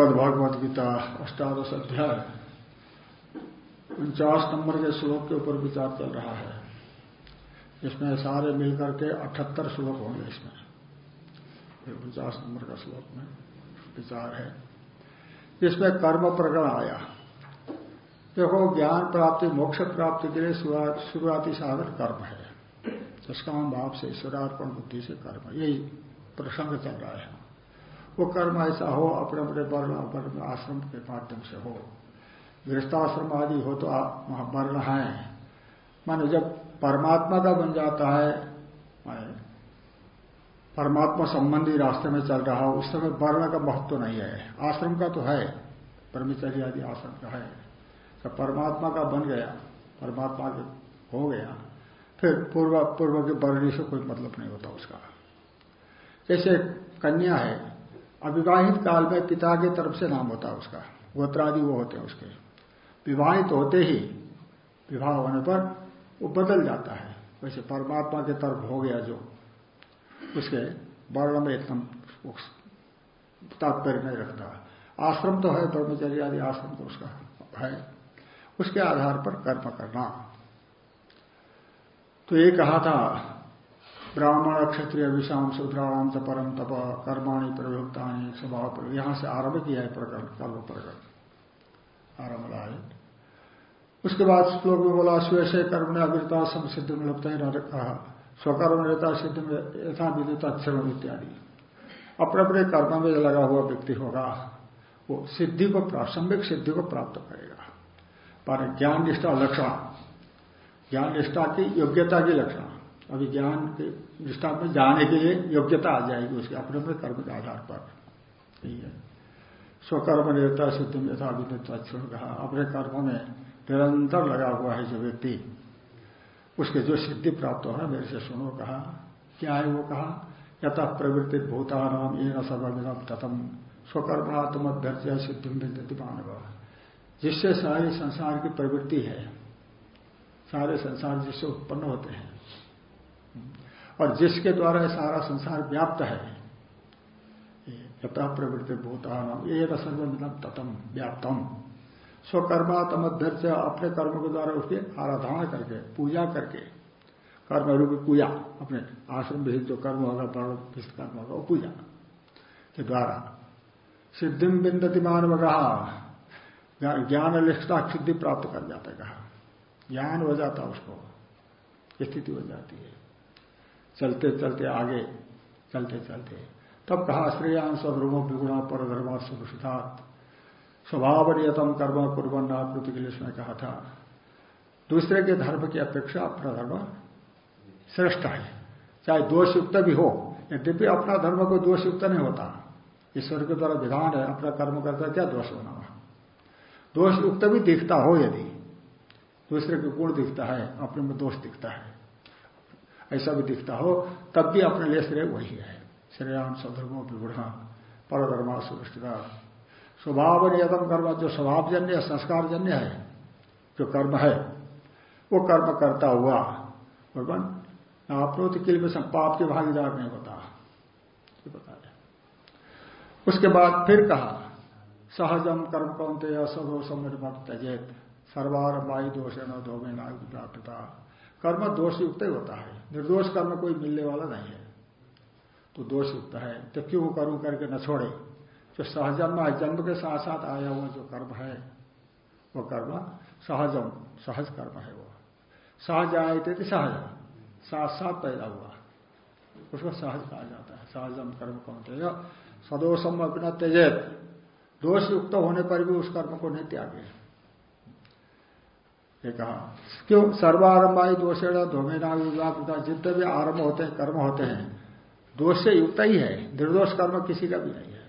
श्रीमद भगवद गीता, अष्टादश अध्याय। उनचास नंबर के श्लोक के ऊपर विचार चल रहा है। इसमें सारे मिलकर के अठहत्तर श्लोक होंगे इसमें। उनचास नंबर का श्लोक में विचार है। इसमें कर्म प्रकरण आया। देखो, ज्ञान प्राप्ति, मोक्ष प्राप्ति के लिए शुरुआती साधन कर्म है। निष्काम भाव से, ईश्वरार्पण बुद्धि से कर्म यही प्रसंग चल रहा है। वो कर्म ऐसा हो, अपने अपने वर्ण वर्ण आश्रम के माध्यम से हो। गृहस्थाश्रम आदि हो तो आप वहाँ वर्ण है। माने जब परमात्मा का बन जाता है परमात्मा संबंधी रास्ते में चल रहा हो, उस समय वर्ण का महत्व तो नहीं है। आश्रम का तो है ब्रह्मचर्य आदि आश्रम का है। जब परमात्मा का बन गया, परमात्मा के हो गया, फिर पूर्व पूर्व के वर्णी से कोई मतलब नहीं होता उसका। जैसे कन्या है अविवाहित काल में पिता की तरफ़ से नाम होता है उसका। गोत्रादि वो होते हैं उसके। विवाहित होते ही विवाह होने पर वो बदल जाता है। वैसे परमात्मा के तरफ़ हो गया जो, उसके वर्ण में एकदम तात्पर्य नहीं रखता। आश्रम तो है, ब्रह्मचर्य आदि आश्रम तो उसका है। उसके आधार पर कर्म करना। तो ये कहा था ब्राह्मण क्षत्रिय विषाम शुद्राणाम च परम तप कर्माणी प्रयुक्तानी स्वभाव यहाँ से आरंभ किया है प्रकरण कर्म प्रकरण। आरंभ है। उसके बाद श्लोक में बोला स्वेश कर्म ने अविरता सम सिद्ध में लगता है कहा स्वकर्म रहता सिद्ध में, यथा विदित अक्षर इत्यादि। अपने अपने कर्म में लगा हुआ व्यक्ति होगा, वो सिद्धि को, प्रासंगिक सिद्धि को प्राप्त करेगा। पर ज्ञान निष्ठा लक्षण, ज्ञान निष्ठा की योग्यता की लक्षण। अभी ज्ञान की निष्ठा में जाने के लिए योग्यता आ जाएगी उसके अपने अपने कर्म के आधार पर। यही है। स्वकर्म निरता सिद्धि यथा विदित कहा। अपने कर्मों में निरंतर लगा हुआ है जो व्यक्ति। उसके जो सिद्धि प्राप्त हो मेरे से सुनो कहा। क्या है वो कहा? यथा प्रवृत्ति भूतानाम ये न सर्वविदम तथम स्वकर्मात्म अभ्यर्थी सिद्धि विद्यति मानव। जिससे सारे संसार की प्रवृत्ति है, सारे संसार जिससे उत्पन्न होते हैं और जिसके द्वारा सारा संसार व्याप्त है यथा प्रवृत्ति भूतान, ये सर्वमिदम ततम व्याप्तम स्वकर्मात्म अभ्यर्थ अपने कर्म के द्वारा उसकी आराधना करके, पूजा करके कर्म रूपी पूजा, अपने आश्रम विहित जो कर्म होगा पर्ण कर्म होगा, वो पूजा के द्वारा। सिद्धिम बिंदति मानव कहा ज्ञान निष्ठा सिद्धि प्राप्त कर जाता कहा। ज्ञान हो जाता उसको, स्थिति हो जाती है। चलते चलते आगे, चलते चलते। तब कहा श्रेयान सदरुमो विगुणा पर धर्मा स्वभाव नियतम कर्म कुर्बन आकृति के लिए कहा था। दूसरे के धर्म की अपेक्षा अपना धर्म श्रेष्ठ है। चाहे दोषयुक्त भी हो, यद्यपि अपना धर्म कोई दोषयुक्त नहीं होता। ईश्वर के द्वारा विधान है, अपना कर्म करता क्या दोष होना वहाँ दोष युक्त भी दिखता हो यदि, दूसरे के गुण दिखता है, अपने में दोष दिखता है। ऐसा भी दिखता हो, तब भी अपने लिए श्रेय वही है। श्रेयाम श्रेयान सदर्मो विगुणा परधर्मा सुष्टिता स्वभाव नियतम कर्म, जो स्वभावजन्य, संस्कारजन्य है, जो कर्म है, वो कर्म करता हुआ, भगवान आपनोति के लिए पाप के भागीदार नहीं होता। बता उसके बाद फिर कहा, सहजम कर्म कौनते सदोषम त्यजेत सर्वार वायु दोष न धोमे नागता कर्म दोष युक्त ही होता है। निर्दोष कर्म कोई मिलने वाला नहीं है। तो दोष युक्त है। तो क्यों करूँ करके न छोड़े? जो सहजन्म जन्म के साथ साथ आया हुआ जो कर्म है, वो कर्म सहजम, सहज कर्म है वो। सहज आए थे सहज। साथ साथ पैदा हुआ। उसको सहज कहा जाता है। सहजम कर्म कौन थे सदोषम अपना त्यजेत दोष युक्त होने पर भी उस कर्म को नहीं त्यागे। ये कहा। क्यों? सर्वारंभाई दोषेण धोमेना विवाह जितने भी आरंभ होते हैं, कर्म होते हैं, दोष से युक्त ही है, निर्दोष कर्म किसी का भी नहीं है।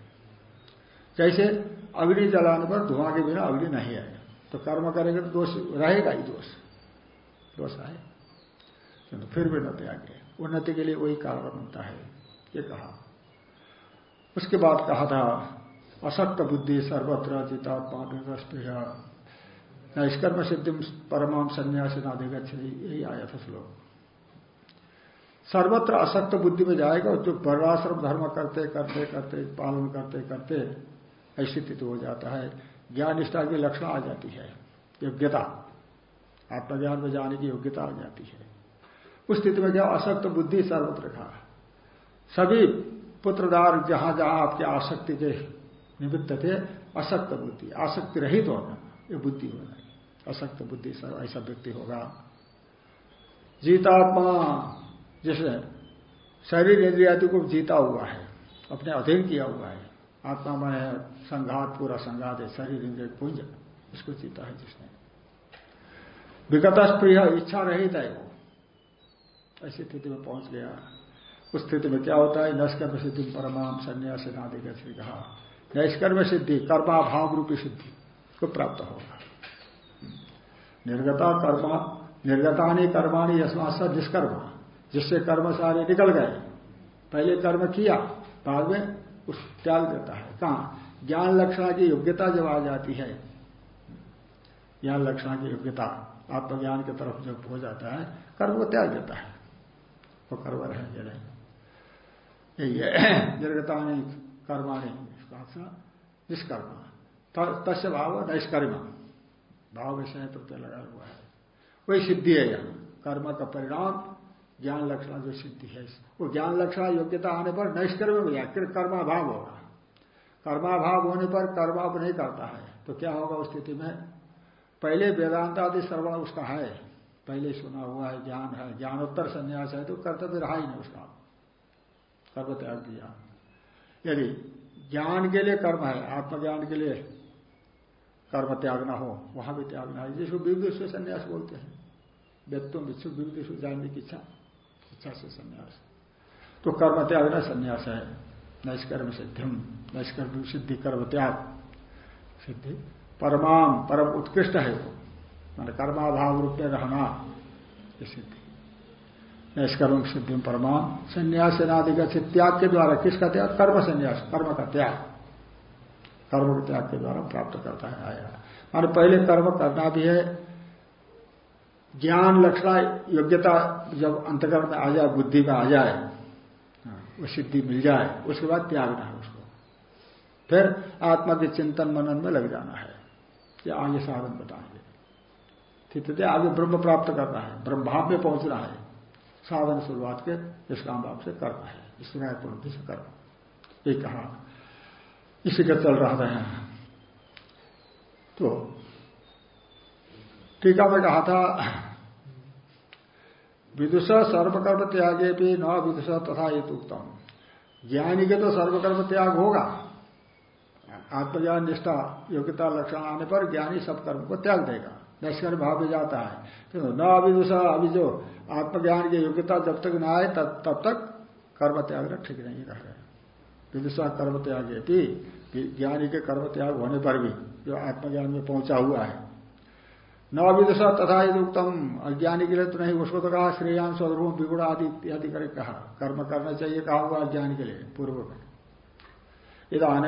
जैसे अग्नि जलाने पर धुआँ के बिना अग्नि नहीं है तो कर्म करेंगे तो दोष रहेगा ही दोष। दोष आए। तो फिर भी न त्यागे। उन्नति के लिए वही कारण बनता है, ये कहा। उसके बाद कहा था असक्त बुद्धि सर्वत्र जितात्मा नैष्कर्म सिद्धि परमाम संन्यास नाधिगछ यही आया था श्लोक। सर्वत्र असक्त बुद्धि में जाएगा जो वर्णाश्रम धर्म करते करते करते, पालन करते करते ऐसी स्थिति हो जाता है। ज्ञान निष्ठा की लक्षण आ जाती है। योग्यता। आत्मज्ञान में जाने की योग्यता आ जाती है। उस स्थिति में क्या? असक्त बुद्धि सर्वत्र रखा सभी पुत्रदार जहाँ जहाँ आपके आसक्ति के निमित्त थे, असक्त बुद्धि, आसक्ति रहित होना, ये बुद्धि होना असक्त बुद्धि ऐसा व्यक्ति होगा। जीतात्मा जिसने शरीर इंद्रियादि को जीता हुआ है, अपने अधीन किया हुआ है, आत्मा में है संघात, पूरा संघात है, शरीर इंद्रिय पुंज इसको जीता है जिसने। विगत प्रिय इच्छा रहित है वो। ऐसी स्थिति में पहुँच गया। उस स्थिति में क्या होता है? नष्कर्म सिद्धि, परमाम संन्यास नादि का श्री कहा नैष्कर्म सिद्धि कर्माभाव रूपी सिद्धि को प्राप्त होगा। निर्गता कर्मा, निर्गतानी कर्माणी यशमाशा निष्कर्मा, जिससे कर्म सारे निकल गए। पहले कर्म किया, बाद में उस त्याग देता है। कहा? ज्ञान लक्षणा की योग्यता जब आ जाती है, ज्ञान लक्षणा की योग्यता, आत्मज्ञान की तरफ़ जब हो जाता है, कर्म को त्याग देता है। वो तो कर्म रहेंगे नहीं यही है। निर्गतानी कर्माणी निष्कर्म। तस्य भाव निष्कर्म। भाव विषय प्रत्यय लगा हुआ है। वही सिद्धि है यह। कर्म का परिणाम, ज्ञान लक्षण जो सिद्धि है वो ज्ञान लक्षण योग्यता आने पर नैष्कर्म में गया कर्माभाव होगा। कर्माभाव होने पर कर्माभ नहीं करता है। तो क्या होगा उस स्थिति में? पहले वेदांत आदि सर्वण उसका है। पहले सुना हुआ है, ज्ञान है। ज्ञानोत्तर संन्यास है तो कर्तव्य रहा ही नहीं उसका। कर्म त्याग दिया। यदि ज्ञान के लिए कर्म है, आत्मज्ञान के लिए कर्म त्याग ना हो वहाँ भी त्यागना है जिसको विविध संन्यास बोलते हैं। व्यक्तों विश्व विविध जानने की इच्छा इच्छा से संन्यास। तो कर्म त्याग न संन्यास है। नैष्कर्म सिद्धिम नैष्कर्म सिद्धि कर्म त्याग सिद्धि। परमाम परम उत्कृष्ट है वो। मान कर्माभाव रूप में रहना, ये सिद्धि। नैष्कर्म सिद्धि परमाम संन्यास का त्याग के द्वारा किसका त्याग? कर्म संन्यास, कर्म का त्याग। कर्म के त्याग के द्वारा प्राप्त करता है, आया। मान पहले कर्म करना भी है, ज्ञान, लक्षणा, योग्यता जब अंतकरण में आ जाए, बुद्धि में आ जाए वो सिद्धि मिल जाए, उसके बाद त्यागना है उसको। फिर आत्मा के चिंतन मनन में लग जाना है ये आगे साधन बताएँगे। स्थिति आगे ब्रह्म प्राप्त करना है ब्रह्म भाव में पहुँचना है, साधन शुरुआत के, इस काम भाव से करना है, इस पूर्ति से करना ये कहा। इसी का चल रहा था तो टीका में कहा था, विदुषा सर्वकर्म त्यागे भी न विदुषा तथा ये उत्तम। ज्ञानी के तो सर्वकर्म त्याग होगा। आत्मज्ञान, निष्ठा, योग्यता, लक्षण आने पर ज्ञानी सब कर्म को त्याग देगा। नष्कर भाव में जाता है। तो न अविदुषा अभी जो आत्मज्ञान की योग्यता जब तक न आए, तब तक कर्म त्याग ठीक नहीं रह रहे। विदुषा कर्म त्यागे ज्ञानी के कर्म त्याग होने पर भी जो आत्मज्ञान में पहुँचा हुआ है। न विदुषा तथा यदि उत्तम अज्ञानी के लिए तो नहीं उसको तो कहा श्रेयान स्वरूप विगुण आदि इत्यादि करे कहा। कर्म करना चाहिए कहा हुआ अज्ञानी के लिए, पूर्व में। इधान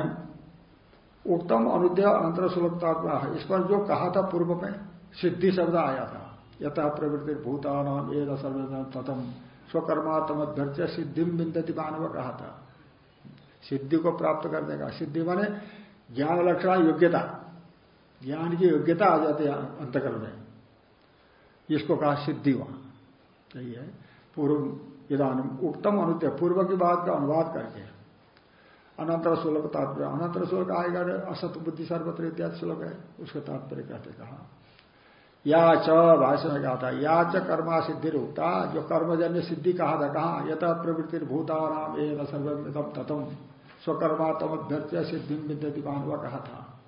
उत्तम अनुद्य अंतर सुलभता इस पर जो कहा था पूर्व में, सिद्धि शब्द आया था। यथा प्रवृत्ति भूतान एक सर्व तथम स्वकर्मात्म सिद्धि बिंदती मानव कहा था सिद्धि को प्राप्त करने का सिद्धि माने ज्ञान लक्षण योग्यता। ज्ञान की योग्यता आ जाती है अंतकरण में। इसको कहा सिद्धि वहाँ। सही है। पूर्व इधान उत्तम अनुत्य। पूर्व की बात का अनुवाद करके। अनंतर श्लोक तात्पर्य। अनंतर श्लोक आएगा असत बुद्धि सर्वत्र इत्यादि श्लोक है। उसका तात्पर्य कहते कहा। या च भाषण में कहा था। या च कर्मा सिद्धि रूपता जो कर्मजन्य सिद्धि कहा था कहा। यथ प्रवृत्ति भूता नाम एक सर्वतम तथम स्वकर्मात्म अभ्यर्थ सिद्धि विद्यति मानवा कहा था।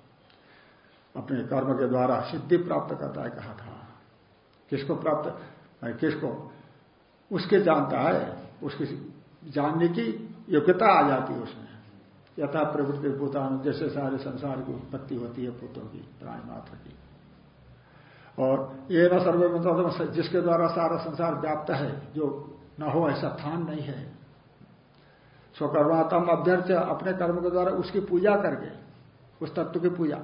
अपने कर्म के द्वारा सिद्धि प्राप्त करता है कहा था। किसको प्राप्त किसको? उसके जानता है, उसकी जानने की योग्यता आ जाती है उसमें। यथा प्रवृत्ति भूतान, जैसे सारे संसार की उत्पत्ति होती है, पुत्रों की प्राणी मात्र की। और ये न सर्वे मतलब जिसके द्वारा सारा संसार व्याप्त है, जो न हो ऐसा स्थान नहीं है। स्वकर्मातम अभ्यर्थ अपने कर्म के द्वारा उसकी पूजा करके, उस तत्व की पूजा।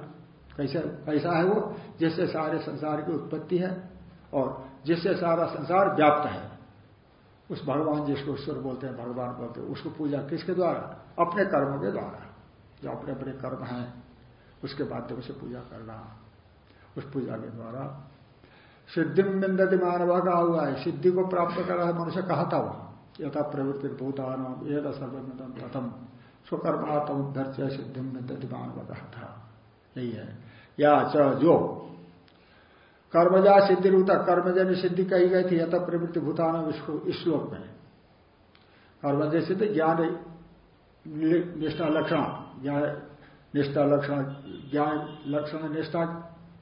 कैसे, कैसा है वो? जिससे सारे संसार की उत्पत्ति है और जिससे सारा संसार व्याप्त है। उस भगवान जिसको ईश्वर बोलते हैं, भगवान बोलते हैं, उसको पूजा किसके द्वारा? अपने कर्मों के द्वारा। जो अपने अपने कर्म हैं, उसके माध्यम से पूजा करना। उस पूजा के द्वारा सिद्धि बिंदति मानवा का हुआ है। सिद्धि को प्राप्त कर रहा है, मनुष्य कहा था यथा प्रवृत्ति भूतान एक सर्वमितम प्रथम स्वकर्मात्म सिद्धि बिंदति मानवा कहा था यही है। या च जो कर्मजा सिद्धि रूता कर्मजन्य सिद्धि कही गई थी यथा प्रवृत्ति भूतान इस श्लोक में। कर्मजय सिद्धि ज्ञान निष्ठा लक्षण, ज्ञान निष्ठा लक्षण, ज्ञान लक्षण निष्ठा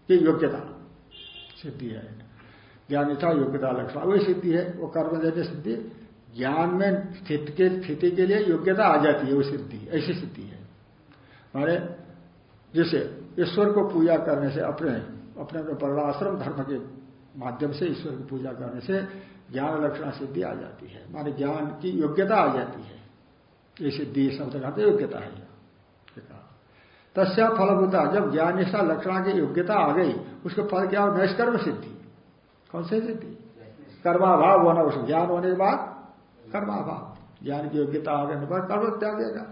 की योग्यता। सिद्धि है। ज्ञान निष्ठा योग्यता लक्षण। वही सिद्धि है, वो कर्मजन्य सिद्धि ज्ञान में स्थिति के स्थिति के लिए योग्यता आ जाती है वो सिद्धि ऐसी सिद्धि है। माने जिसे ईश्वर को पूजा करने से अपने अपने अपने वर्णाश्रम धर्म के माध्यम से ईश्वर की पूजा करने से ज्ञान लक्षण सिद्धि आ जाती है। माने ज्ञान की योग्यता आ जाती है। ये सिद्धि शब्द कहते योग्यता है। तस्या फलभूता जब ज्ञान निष्ठा लक्षण की योग्यता आ गई उसके फल क्या हो? नैष्कर्म सिद्धि। कौन सी सिद्धि? कर्माभाव होना उस ज्ञान होने के बाद कर्माभाव ज्ञान की योग्यता आ गए पर कर्म त्यागेगा।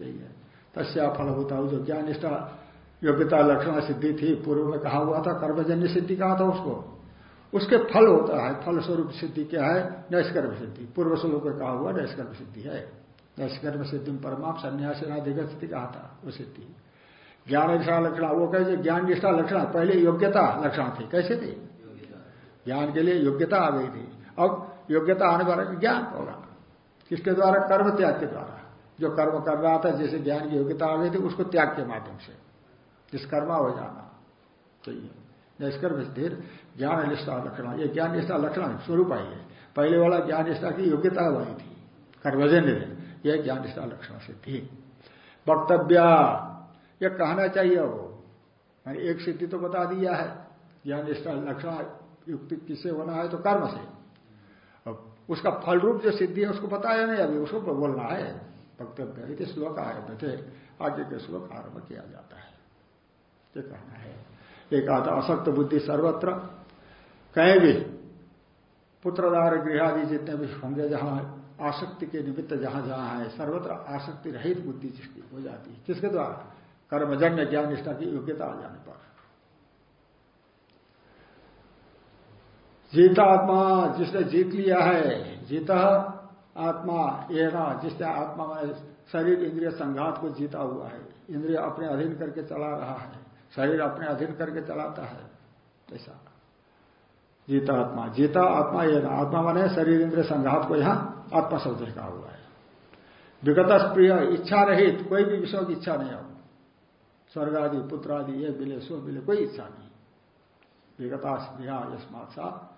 यही है। तस्या फलभूता जो ज्ञान निष्ठा योग्यता लक्षण सिद्धि थी पूर्व में कहा हुआ था कर्मजन्य सिद्धि कहा था उसको। उसके फल होता है फल स्वरूप सिद्धि क्या है? नैष्कर्म सिद्धि। पूर्व स्वरूप में कहा हुआ नैष्कर्म सिद्धि है। नैष्कर्म सिद्धि में परमाप संन्यास नाधिगत स्थिति कहा था वो सिद्धि। ज्ञान निष्ठा लक्षण वो कैसे ज्ञान निष्ठा लक्षण पहले योग्यता लक्षण थी। कैसे थी? ज्ञान के लिए योग्यता आ गई थी। अब योग्यता आने वाला ज्ञान होगा। किसके द्वारा? कर्म त्याग के द्वारा। जो कर्म कर रहा था, जैसे ज्ञान की योग्यता आ गई थी, उसको त्याग के माध्यम से। निष्कर्मा हो जाना चाहिए निष्कर्म स्थिर ज्ञान निष्ठा लक्षण। ये ज्ञान निष्ठा लक्षण स्वरूप आई है पहले वाला ज्ञान निष्ठा की योग्यता वाली थी। कर्मजन्य यह ज्ञान निष्ठा लक्षण से थी। वक्तव्य। यह कहना चाहिए वो। मैंने एक सिद्धि तो बता दिया है। ज्ञान निष्ठा लक्षण युक्ति किससे होना है? तो कर्म से। उसका फल रूप जो सिद्धि है, उसको बताया नहीं अभी, उसको बोलना है। वक्तव्य श्लोक आरंभ थे आगे के श्लोक आरंभ किया जाता है। ये कहना है। एक आता असक्त बुद्धि सर्वत्र। कहीं भी पुत्रदार गृहादि जितने भी होंगे, जहाँ आसक्ति के निमित्त जहाँ जहाँ है, सर्वत्र आसक्ति रहित बुद्धि जिसकी हो जाती है। किसके द्वारा? कर्मजन्य ज्ञान निष्ठा की योग्यता आ जाने पर। जीता आत्मा जिसने जीत लिया है, जीता आत्मा ये ना जिसने आत्मा में शरीर, इंद्रिय संघात को जीता हुआ है। इंद्रिय अपने अधीन करके चला रहा है, शरीर अपने अधीन करके चलाता है, ऐसा। जीता आत्मा जीता आत्मा ये ना आत्मा माने शरीर इंद्र संघात को यहाँ आत्मा शब्द कहा हुआ है। विगत प्रिय इच्छा रहित, कोई भी विषयों की इच्छा नहीं हो। स्वर्ग आदि पुत्र आदि ये मिले, सो मिले, कोई इच्छा नहीं। विगता स्प्रिया यस्मात सा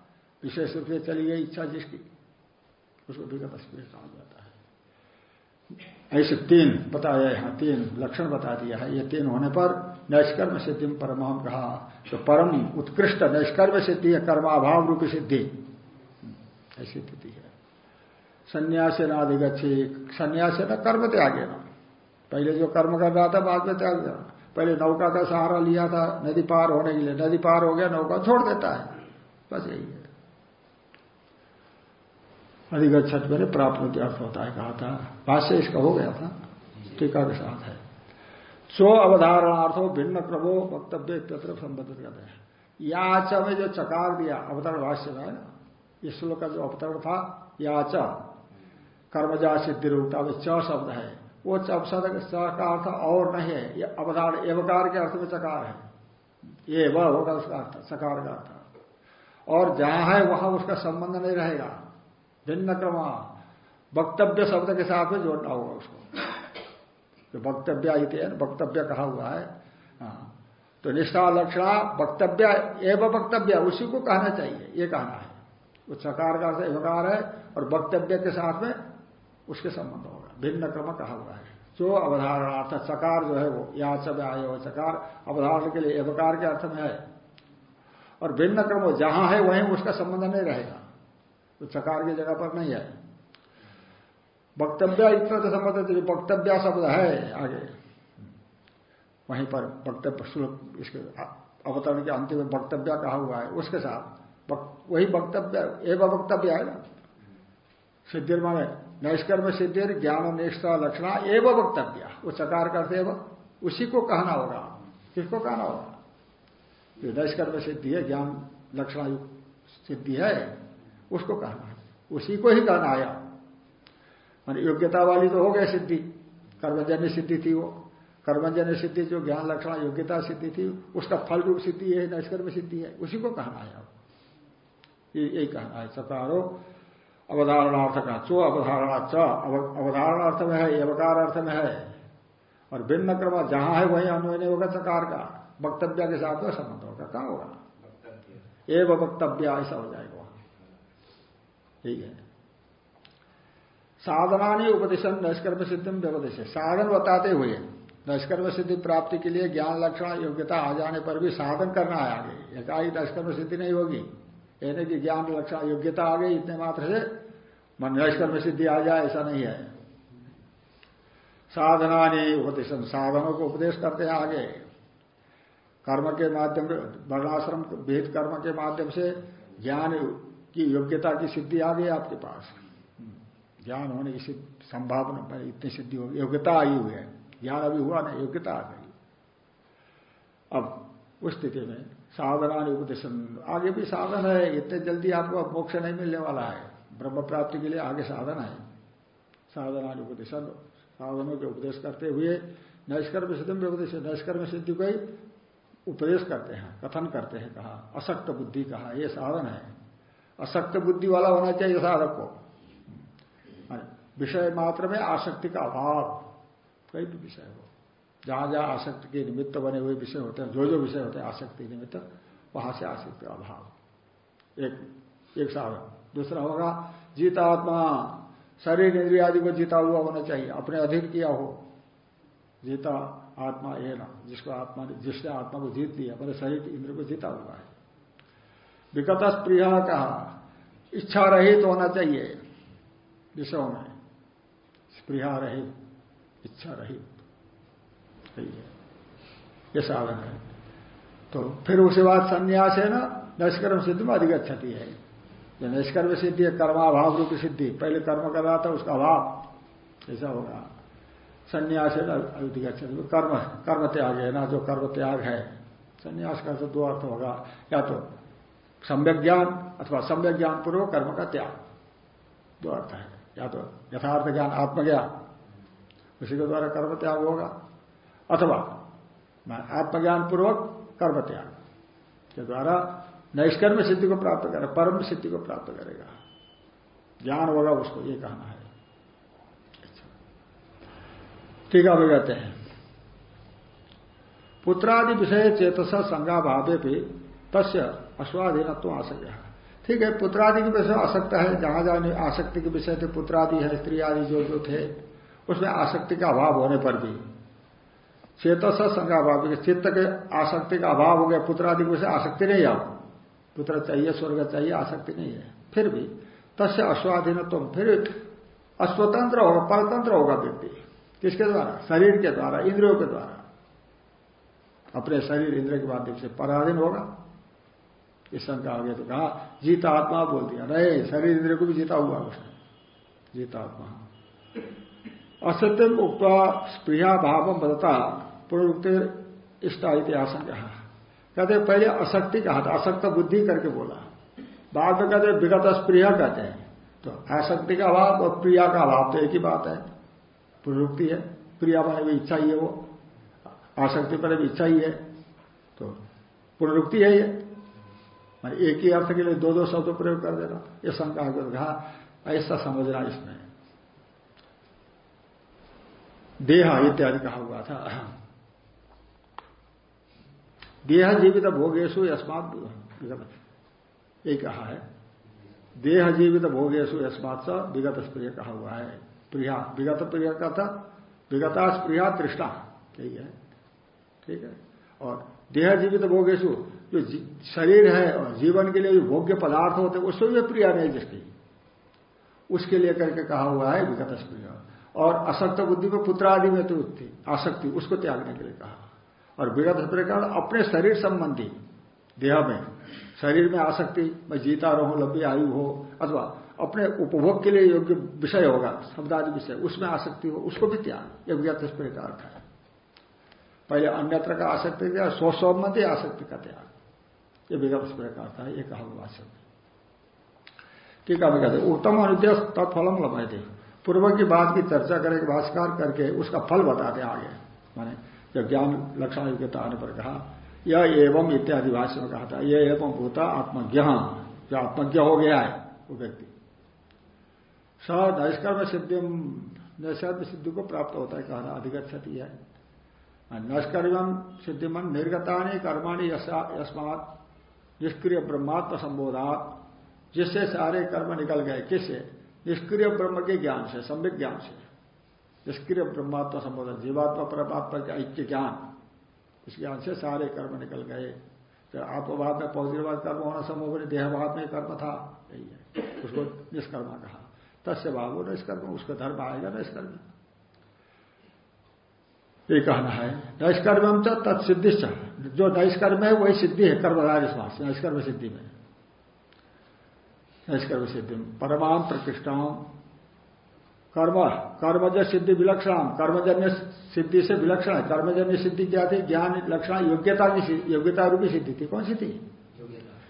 विशेष रूप से चली गई इच्छा जिसकी, उसको विगत स्प्रिय कहा जाता है। ऐसे तीन बताया यहाँ, तीन लक्षण बता दिया है। ये तीन होने पर नैष्कर्म सिद्धि में परमाम कहा तो परम उत्कृष्ट नैष्कर्म सिद्धि है, कर्माभाव रूपी सिद्धि। ऐसी स्थिति है। संन्यास नाधिगछे संन्यास न कर्म त्यागे ना। पहले जो कर्म कर रहा था, बाद में त्याग देना पहले नौका का सहारा लिया था, नदी पार होने के लिए। नदी पार हो गया, नौका छोड़ देता है। बस यही है। अधिगछत मेरे प्राप्त के अर्थ होता है कहा था। भाष्य इसका हो गया था। टीका के साथ है। सो अवधारणार्थो भिन्न प्रभो वक्तव्य तत्र संबंधित करते हैं याच में जो चकार दिया, अवतरण भाष्य में इस श्लोक का जो अवतरण था, याच कर्मजा सिद्धि रूपता में च शब्द है। वो शब्द का अर्थ और नहीं है। ये अवधारण, एवकार के अर्थ में चकार है। ये वह होगा उसका अर्थ, चकार का अर्थ। और जहाँ है, वहाँ उसका संबंध नहीं रहेगा। भिन्न क्रम वक्तव्य शब्द के साथ में जोड़ना होगा उसको। जो वक्तव्य है वक्तव्य कहा हुआ है हाँ। तो निष्ठा लक्षणा, वक्तव्य एवं वक्तव्य, उसी को कहना चाहिए, ये कहना है। वो सकार का एवकार है और वक्तव्य के साथ में उसके संबंध होगा। भिन्न क्रम कहा हुआ है। जो अवधारणार्थ, सकार जो है वो, या सब आए हो चकार अवधारण के लिए एवकार के अर्थ में है। और भिन्न क्रम जहाँ है, वहीं उसका संबंध नहीं रहेगा। तो चकार की जगह पर नहीं है। वक्तव्य इतना तो संबंध वक्तव्य शब्द है आगे। वहीं पर वक्तव्य श्लोक इसके अवतरण के अंतिम में वक्तव्य कहा हुआ है। उसके साथ वही वक्तव्य, एवं वक्तव्य है ना? सिद्धि माने, नैष्कर्म सिद्धि ज्ञान निष्ठा लक्षणा, एवं वक्तव्य। वो चकार करते एवं उसी को कहना होगा। किसको कहना होगा? जो नैष्कर्म सिद्धि है ज्ञान लक्षणा सिद्धि है। उसको कहना है उसी को ही कहना आया। मान योग्यता वाली तो हो गए सिद्धि। कर्मजन्य सिद्धि थी वो। कर्मजन्य सिद्धि जो ज्ञान लक्षण योग्यता सिद्धि थी उसका फल रूप सिद्धि है नष्कर्म सिद्धि है। उसी को कहना है यही कहना है चकारो अवधारणार्थ का चो अवधारणा च अवधारणार्थ में है अवकार अर्थ में है। और भिन्न क्रम जहाँ है वही अन्वय नहीं होगा चकार का। वक्तव्य के साथ में संबंध होगा। कहा होगा? एवं वक्तव्य ऐसा हो जाएगा। ठीक है। साधना उपदेशन नष्कर्म सिद्धि में व्यवदेश। साधन बताते हुए नष्कर्म सिद्धि प्राप्ति के लिए ज्ञान, लक्षण, योग्यता आ जाने पर भी साधन करना है आगे। एकाई नष्कर्म सिद्धि नहीं होगी, यानी कि ज्ञान, लक्षण, योग्यता आ गई इतने मात्र से मन नष्कर्म सिद्धि आ जाए, ऐसा नहीं है। साधना नहीं उपदेशन, साधनों को उपदेश करते हैं आगे। कर्म के माध्यम वर्णाश्रम, भेद कर्म के माध्यम से ज्ञान की योग्यता की सिद्धि आ गई आपके पास। ज्ञान होने की संभावना इतनी सिद्धि होगी योग्यता आई हुई है। ज्ञान अभी हुआ नहीं, योग्यता आ गई। अब उस स्थिति में साधना उपदेशन आगे भी साधन है, इतने जल्दी आपको मोक्ष नहीं मिलने वाला है। ब्रह्म प्राप्ति के लिए आगे साधन है। साधना उपदेशन साधनों के उपदेश करते हुए नैष्कर्म सिद्धि में उपदेश, नैष्कर्म सिद्धि को ही उपदेश करते हैं, कथन करते हैं, कहा अशक्त बुद्धि कहा यह साधन है। अशक्त बुद्धि वाला होना चाहिए साधक को विषय मात्र में आसक्ति का अभाव। कोई भी विषय हो। जहाँ जहाँ आसक्ति के निमित्त बने हुए विषय होते हैं जो जो विषय होते हैं, आसक्ति के निमित्त, वहाँ से आसक्ति का अभाव। एक एक साधन। दूसरा होगा, जीतात्मा। शरीर इंद्रिया आदि को जीता हुआ होना चाहिए। अपने अधीन किया हो। जीता आत्मा ये ना, जिसको आत्मा जिसने आत्मा को जीत लिया, अपने शरीर इंद्र को जीता हुआ है। विगत कहा इच्छा रहित तो होना चाहिए विषयों में। स्प्रिया रहित, इच्छा रहित। सही है। ये साधन है। तो फिर उसके बाद संन्यास है ना, नष्कर्म सिद्धि में अधिक क्षति है। जो निष्कर्म सिद्धि है कर्माभाव रूपी सिद्धि। पहले कर्म कर रहा था, उसका अभाव। ऐसा होगा। संन्यास है ना, अधिक क्षति कर्म कर्म त्याग है ना, जो कर्म त्याग है। संन्यास का तो दो अर्थ होगा। या तो सम्यक ज्ञान अथवा सम्यक ज्ञान पूर्वक कर्म का त्याग। दो अर्थ है। या तो यथार्थ ज्ञान, आत्मज्ञान। उसी के द्वारा कर्म त्याग होगा। अथवा आत्मज्ञान पूर्वक कर्म त्याग के द्वारा नैष्कर्म सिद्धि को प्राप्त करे, परम सिद्धि को प्राप्त करेगा। ज्ञान होगा उसको, ये कहना है। ठीक है कहते हैं। पुत्रादि विषय चेतसा संज्ञा भावे भी तस्य अश्वाधीनत्व आ सके ठीक है, पुत्रादि के विषय आसक्त है, जहाँ जहाँ आसक्ति के विषय थे, पुत्रादि है, स्त्री आदि जो जो थे, उसमें आसक्ति का अभाव होने पर भी। चेतस संज्ञा भाव चित्त के आसक्ति का अभाव हो गया, पुत्रादि के विषय आसक्ति नहीं आओ पुत्र चाहिए, स्वर्ग चाहिए, आसक्ति नहीं है। फिर भी, तस्य अश्वाधीन तुम फिर अस्वतंत्र होगा परतंत्र होगा व्यक्ति। किसके द्वारा? शरीर के द्वारा, इंद्रियों के द्वारा। अपने शरीर इंद्र के माध्यम से पराधीन होगा। इस शंका आगे तो कहा, जीता आत्मा बोल दिया नहीं शरीर इंद्र को भी जीता हुआ उसने। जीता आत्मा। असत्यम उक्ता स्प्रिया भाव बदता पूर्वोक्त इष्टा इतिहास कहा। कहते पहले अशक्ति कहा था अशक्त बुद्धि करके बोला। बाद में कहते विगत स्प्रिया कहते हैं। तो आसक्ति का अभाव और प्रिया का अभाव तो एक ही बात है। प्रवृत्ति है प्रिया बने भी इच्छा ही है वो। आसक्ति पर भी इच्छा ही है। तो पुनरुक्ति है ये। एक ही अर्थ के लिए दो दो शब्द प्रयोग कर देना। ये शंका को कहा ऐसा समझना इसमें। देह इत्यादि कहा हुआ था। देह जीवित भोगेशु यस्मात ये कहा है। देह जीवित भोगेशु यस्मात स विगत स्प्रिय कहा हुआ है। प्रिया, विगत प्रिय का था। विगता स्प्रिया तृष्णा। यही है। ठीक है। और देह जीवित भोगेशु जो शरीर है और जीवन के लिए जो भोग्य पदार्थ होते हैं उसमें भी प्रिया नहीं जिसकी। उसके लिए करके कहा हुआ है विगत स्प्रिय और असक्त बुद्धि में पुत्र आदि में तो थी आसक्ति, उसको त्यागने के लिए कहा। और विगत प्रकार अपने शरीर संबंधी, देह में, शरीर में आसक्ति, मैं जीता रहूँ, लंबी आयु हो, अथवा अपने उपभोग के लिए योग्य विषय होगा, शब्दादि विषय, उसमें आसक्ति हो, उसको भी त्याग। यह विगत प्रकार का अर्थ है। पहले अन्यत्र का आसक्ति क्या? स्व संबंधी आसक्ति का त्याग। ये विगत प्रकार का है, ये कहा हुआ ठीक है कहते उत्तम अनुदेश तत्फलम लमाते पूर्व की बात की चर्चा करेंगे भाषकार करके उसका फल बताते आगे। माने, जब ज्ञान लक्षण योग्यता आने पर कहा, यह एवं इत्यादि भाष्य में कहा था, यह एवं भूता आत्मज्ञ जो आत्मज्ञ हो गया है, वो व्यक्ति। स नैष्कर्म सिद्धि नैष्कर्म सिद्धि को प्राप्त होता है कहना अधिगत क्षति है। नष्कर्म सिद्धिमन निर्गतानी कर्माणी यस्मात निष्क्रिय ब्रह्मात्म संबोधात, जिससे सारे कर्म निकल गए। किससे निष्क्रिय ब्रह्म के ज्ञान से, सम्यक ज्ञान से। निष्क्रिय ब्रह्मात्म संबोधन, जीवात्मा परमात्मा के ऐक्य ज्ञान। इस ज्ञान से सारे कर्म निकल गए। तो आत्मभाव में पौधीवाद कर्म होना संभव नहीं देहभाव में कर्म था। यही है। उसको निष्कर्मा कहा। तस्य भाव निष्कर्म, उसका धर्म आएगा निष्कर्म। ये कहना है नैष्कर्म तत्सिद्धि जो नैष्कर्म है वही सिद्धि है कर्मधारी समाज नैष्कर्म सिद्धि में। नैष्कर्म सिद्धि में। परमाम प्रकृष्टाम कर्म कर्मज सिद्धि विलक्षण। कर्मजन्य सिद्धि से विलक्षण है। कर्मजन्य सिद्धि क्या थी? ज्ञान लक्षण योग्यता की योग्यता रूपी सिद्धि थी। कौन सी थी?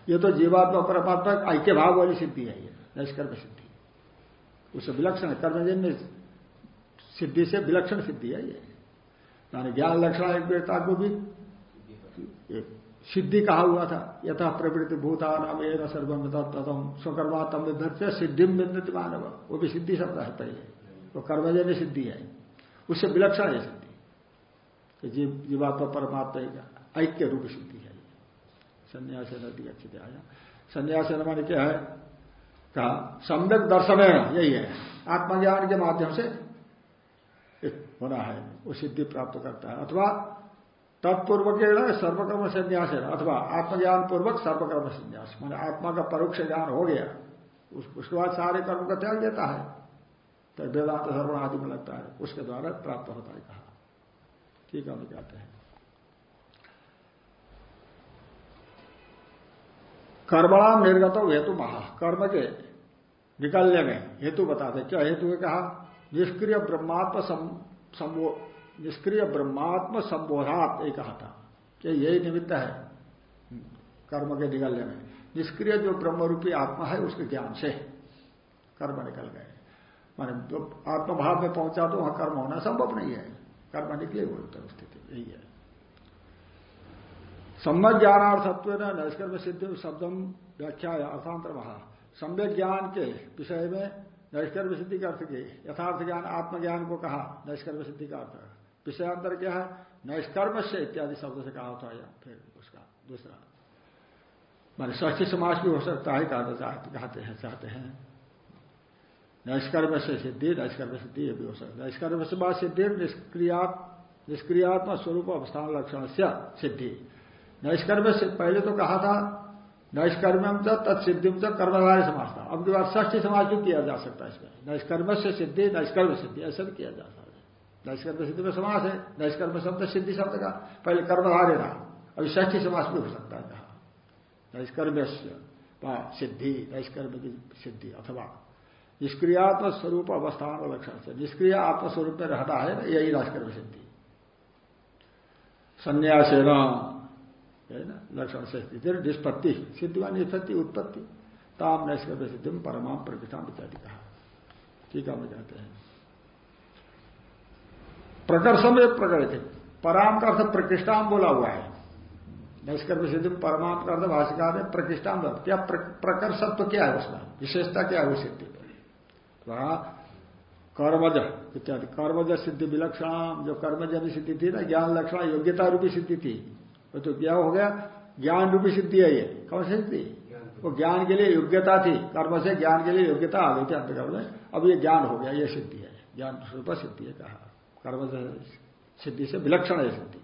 ये तो जीवात्मा परमात्मा ऐक्य भाव वाली सिद्धि है ये। नैष्कर्म सिद्धि। उससे विलक्षण है। कर्मजन्य सिद्धि से विलक्षण सिद्धि है ये। माने ज्ञान लक्षण योग्यता को भी सिद्धि कहा हुआ था, यथा प्रवृत्ति भूता नाम एन सर्वम तत्म स्वकर्मा तम से सिद्धि बिंदती मानव। वो भी सिद्धि शब्द है, पहले। वो कर्मजन्य सिद्धि है। उससे विलक्षण है सिद्धि। जीव, जीवात्मा परमात्मा का ऐक्य रूप सिद्धि है। संन्यास नदी अच्छी आया। संन्यास माने क्या है? कहा, सम्यक दर्शन यही है। आत्मज्ञान के माध्यम से होना है, वो सिद्धि प्राप्त करता है। अथवा तत्पूर्वक सर्वकर्म संन्यास है अथवा आत्मज्ञान पूर्वक सर्वकर्म संन्यास मैंने आत्मा का परोक्ष ज्ञान हो गया उस, उसके बाद सारे कर्म का त्याग देता है। तो वेदांत सर्वण आदि में लगता है उसके द्वारा प्राप्त होता है कहा। ठीक है कहते हैं। कर्मणाम निर्गत हेतु महा कर्म के निकलने में हेतु बताते क्या हेतु कहा? निष्क्रिय ब्रह्मात्म निष्क्रिय ब्रह्मात्म संबोधात एक कहा था कि यही निमित्त है कर्म के निकलने में। निष्क्रिय जो ब्रह्म रूपी आत्मा है, उसके ज्ञान से कर्म निकल गए। माने जो आत्मभाव में पहुँचा तो वहाँ कर्म होना संभव नहीं है। कर्म निकले हुए उत्तर स्थिति, यही है। सम्यक ज्ञानार्थत्व न नैष्कर्म सिद्धि शब्दम व्याख्या अर्थांतर महा सम्यक ज्ञान के विषय में नैष्कर्म सिद्धि का अर्थ के यथार्थ ज्ञान, आत्मज्ञान को कहा नैष्कर्म सिद्धि का अर्थ। विषयांतर क्या है? नैष्कर्म से इत्यादि शब्द से कहा होता है फिर उसका दूसरा। मान ष्ठी समाज भी हो सकता है कहा कहते हैं, चाहते हैं। नैष्कर्म से सिद्धि नैष्कर्म सिद्धि भी हो सकता है। नैष्कर्म से बाद सिद्धि, निष्क्रिया निष्क्रियात्मक स्वरूप अवस्थान लक्षण से सिद्धि। नैष्कर्म से पहले तो कहा था नैष्कर्म से तत्सिद्धि कर्मधारी समाज था। अब की बार ष्ठी समाज भी किया जा सकता है इसमें? नैष्कर्म से सिद्धि नैष्कर्म सिद्धि, ऐसा भी किया जा सकता नैष्कर्म सिद्धि में समास है। नैष्कर्म शब्द सिद्धि शब्द का पहले कर्मधारे रहा अभी ष्ठी समास भी हो सकता है कहा। नैष्कर्म सिद्धि, नैष्कर्म की सिद्धि अथवा निष्क्रियात्म स्वरूप अवस्थान और लक्षण से। निष्क्रिय आत्मस्वरूप में रहता है ना, यही नैष्कर्म सिद्धि। संन्यास है ना, लक्षण से स्थिति, निष्पत्ति, सिद्धि व निष्पत्ति, उत्पत्ति। ताम नैष्कर्म सिद्धि में परमाम प्रकृता इत्यादि कहा। ठीक है, हम कहते हैं। प्रकर्षम में प्रकट थे। पराम का अर्थ प्रकृष्टाम बोला हुआ है। नैष्कर्म सिद्धि परमाम का अर्थ भाषिका में प्रकृष्टाम क्या प्रकर्षत्व क्या है उसमें? विशेषता क्या है सिद्धि वहाँ कर्मज, इत्यादि। कर्मज सिद्धि विलक्षण, जो कर्मज कर्मजन सिद्धि थी ना, ज्ञान लक्षण, योग्यता रूपी सिद्धि थी। वो तो क्या हो गया? ज्ञान रूपी सिद्धि है ये। कौन सिद्धि? वो ज्ञान के लिए योग्यता थी। कर्म से ज्ञान के लिए योग्यता आ गई थी अंतर्गत में। अब ये ज्ञान हो गया, ये सिद्धि है। ज्ञान स्वरूप सिद्धि है कहा। कर्म सिद्धि से विलक्षण है सिद्धि।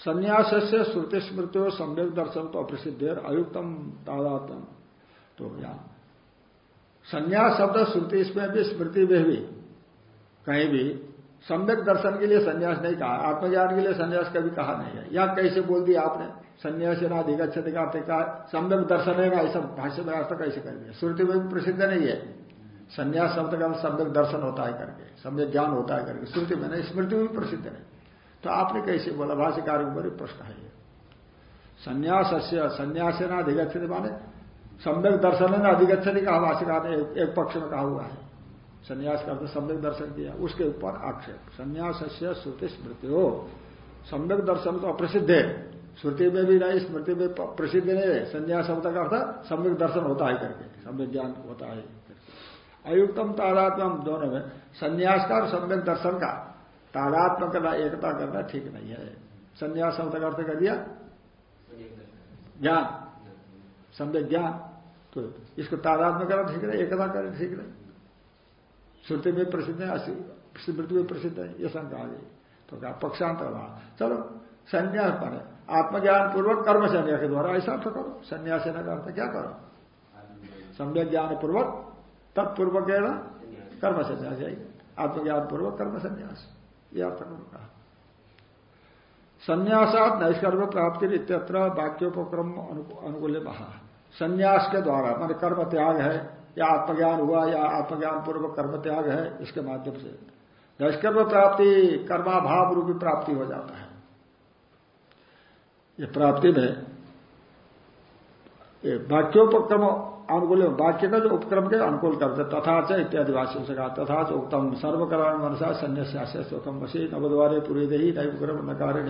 संन्यास से श्रुति स्मृति सम्यक दर्शन तो अप्रसिद्ध है अयुक्तम तादात्म तो यहाँ संन्यास शब्द श्रुति इसमें भी, स्मृति में भी, कहीं भी, सम्यक दर्शन के लिए संन्यास नहीं कहा, आत्मज्ञान के लिए संन्यास कभी कहा नहीं है। या कैसे बोल दिया आपने संन्यास ना दिगच्छति का सम्यक दर्शन है ना, ऐसा भाष्य में अर्थ कैसे कर दिया श्रुति में भी प्रसिद्ध नहीं है। संन्यास शब्द का सम्यक दर्शन होता है करके, सम्यक ज्ञान होता है करके। श्रुति में नहीं, स्मृति में भी प्रसिद्ध नहीं तो आपने कैसे बोला, भाष्यकार ऊपर प्रश्न है ये। संन्यास संन्यास ना अधिगछति माने, सम्यक दर्शन है ना अधिगछति कहा भाष्यकार ने, एक पक्ष में कहा हुआ है। संन्यास का सम्यक दर्शन किया, उसके ऊपर आक्षेप। संन्यास से श्रुति स्मृति हो सम्यक दर्शन तो अप्रसिद्ध है। श्रुति में भी नहीं, स्मृति में प्रसिद्ध नहीं है। संन्यास शब्द का अर्थ सम्यक दर्शन होता है करके, सम्यक ज्ञान होता है। अयुक्तम तादात्म दोनों में। संन्यास का और सम्यक दर्शन का। तादात्म करना एकता करना ठीक नहीं है। संन्यास शब्द का अर्थ कर दिया? ज्ञान। सम्यक ज्ञान। तो इसको तादात्म करना ठीक नहीं एकता करना ठीक नहीं। श्रुति में प्रसिद्ध है स्मृति में प्रसिद्ध है यह शंका आ गई। तो क्या पक्षांतर रहा चलो संन्यास बने। आत्मज्ञान पूर्वक कर्म संन्यास के द्वारा ऐसा तो करो। संन्यास न करते क्या करो? सम्यक ज्ञान पूर्वक तत्पूर्वक कर्म संन्यास आत्मज्ञान पूर्वक कर्म संन्यास ये अर्थ कहा संन्यासात नैष्कर्म प्राप्ति इत्यत्र वाक्योपक्रम अनुकूल महा संन्यास के द्वारा, मान कर्म त्याग है, या आत्मज्ञान हुआ, या आत्मज्ञान पूर्वक कर्म त्याग है, इसके माध्यम से। नैष्कर्म प्राप्ति कर्माभाव रूपी प्राप्ति हो जाता है। ये प्राप्ति में वाक्योपक्रम अनुकूल वाक्य का जो उपक्रम के अनुकूल करते तथा च इत्यादि भाष्यों से कहा, तथा च उत्तम सर्वकरण मनसा संन्यास सुखम वशी नवद्वारे पूरी दही नैवक्रम न कारण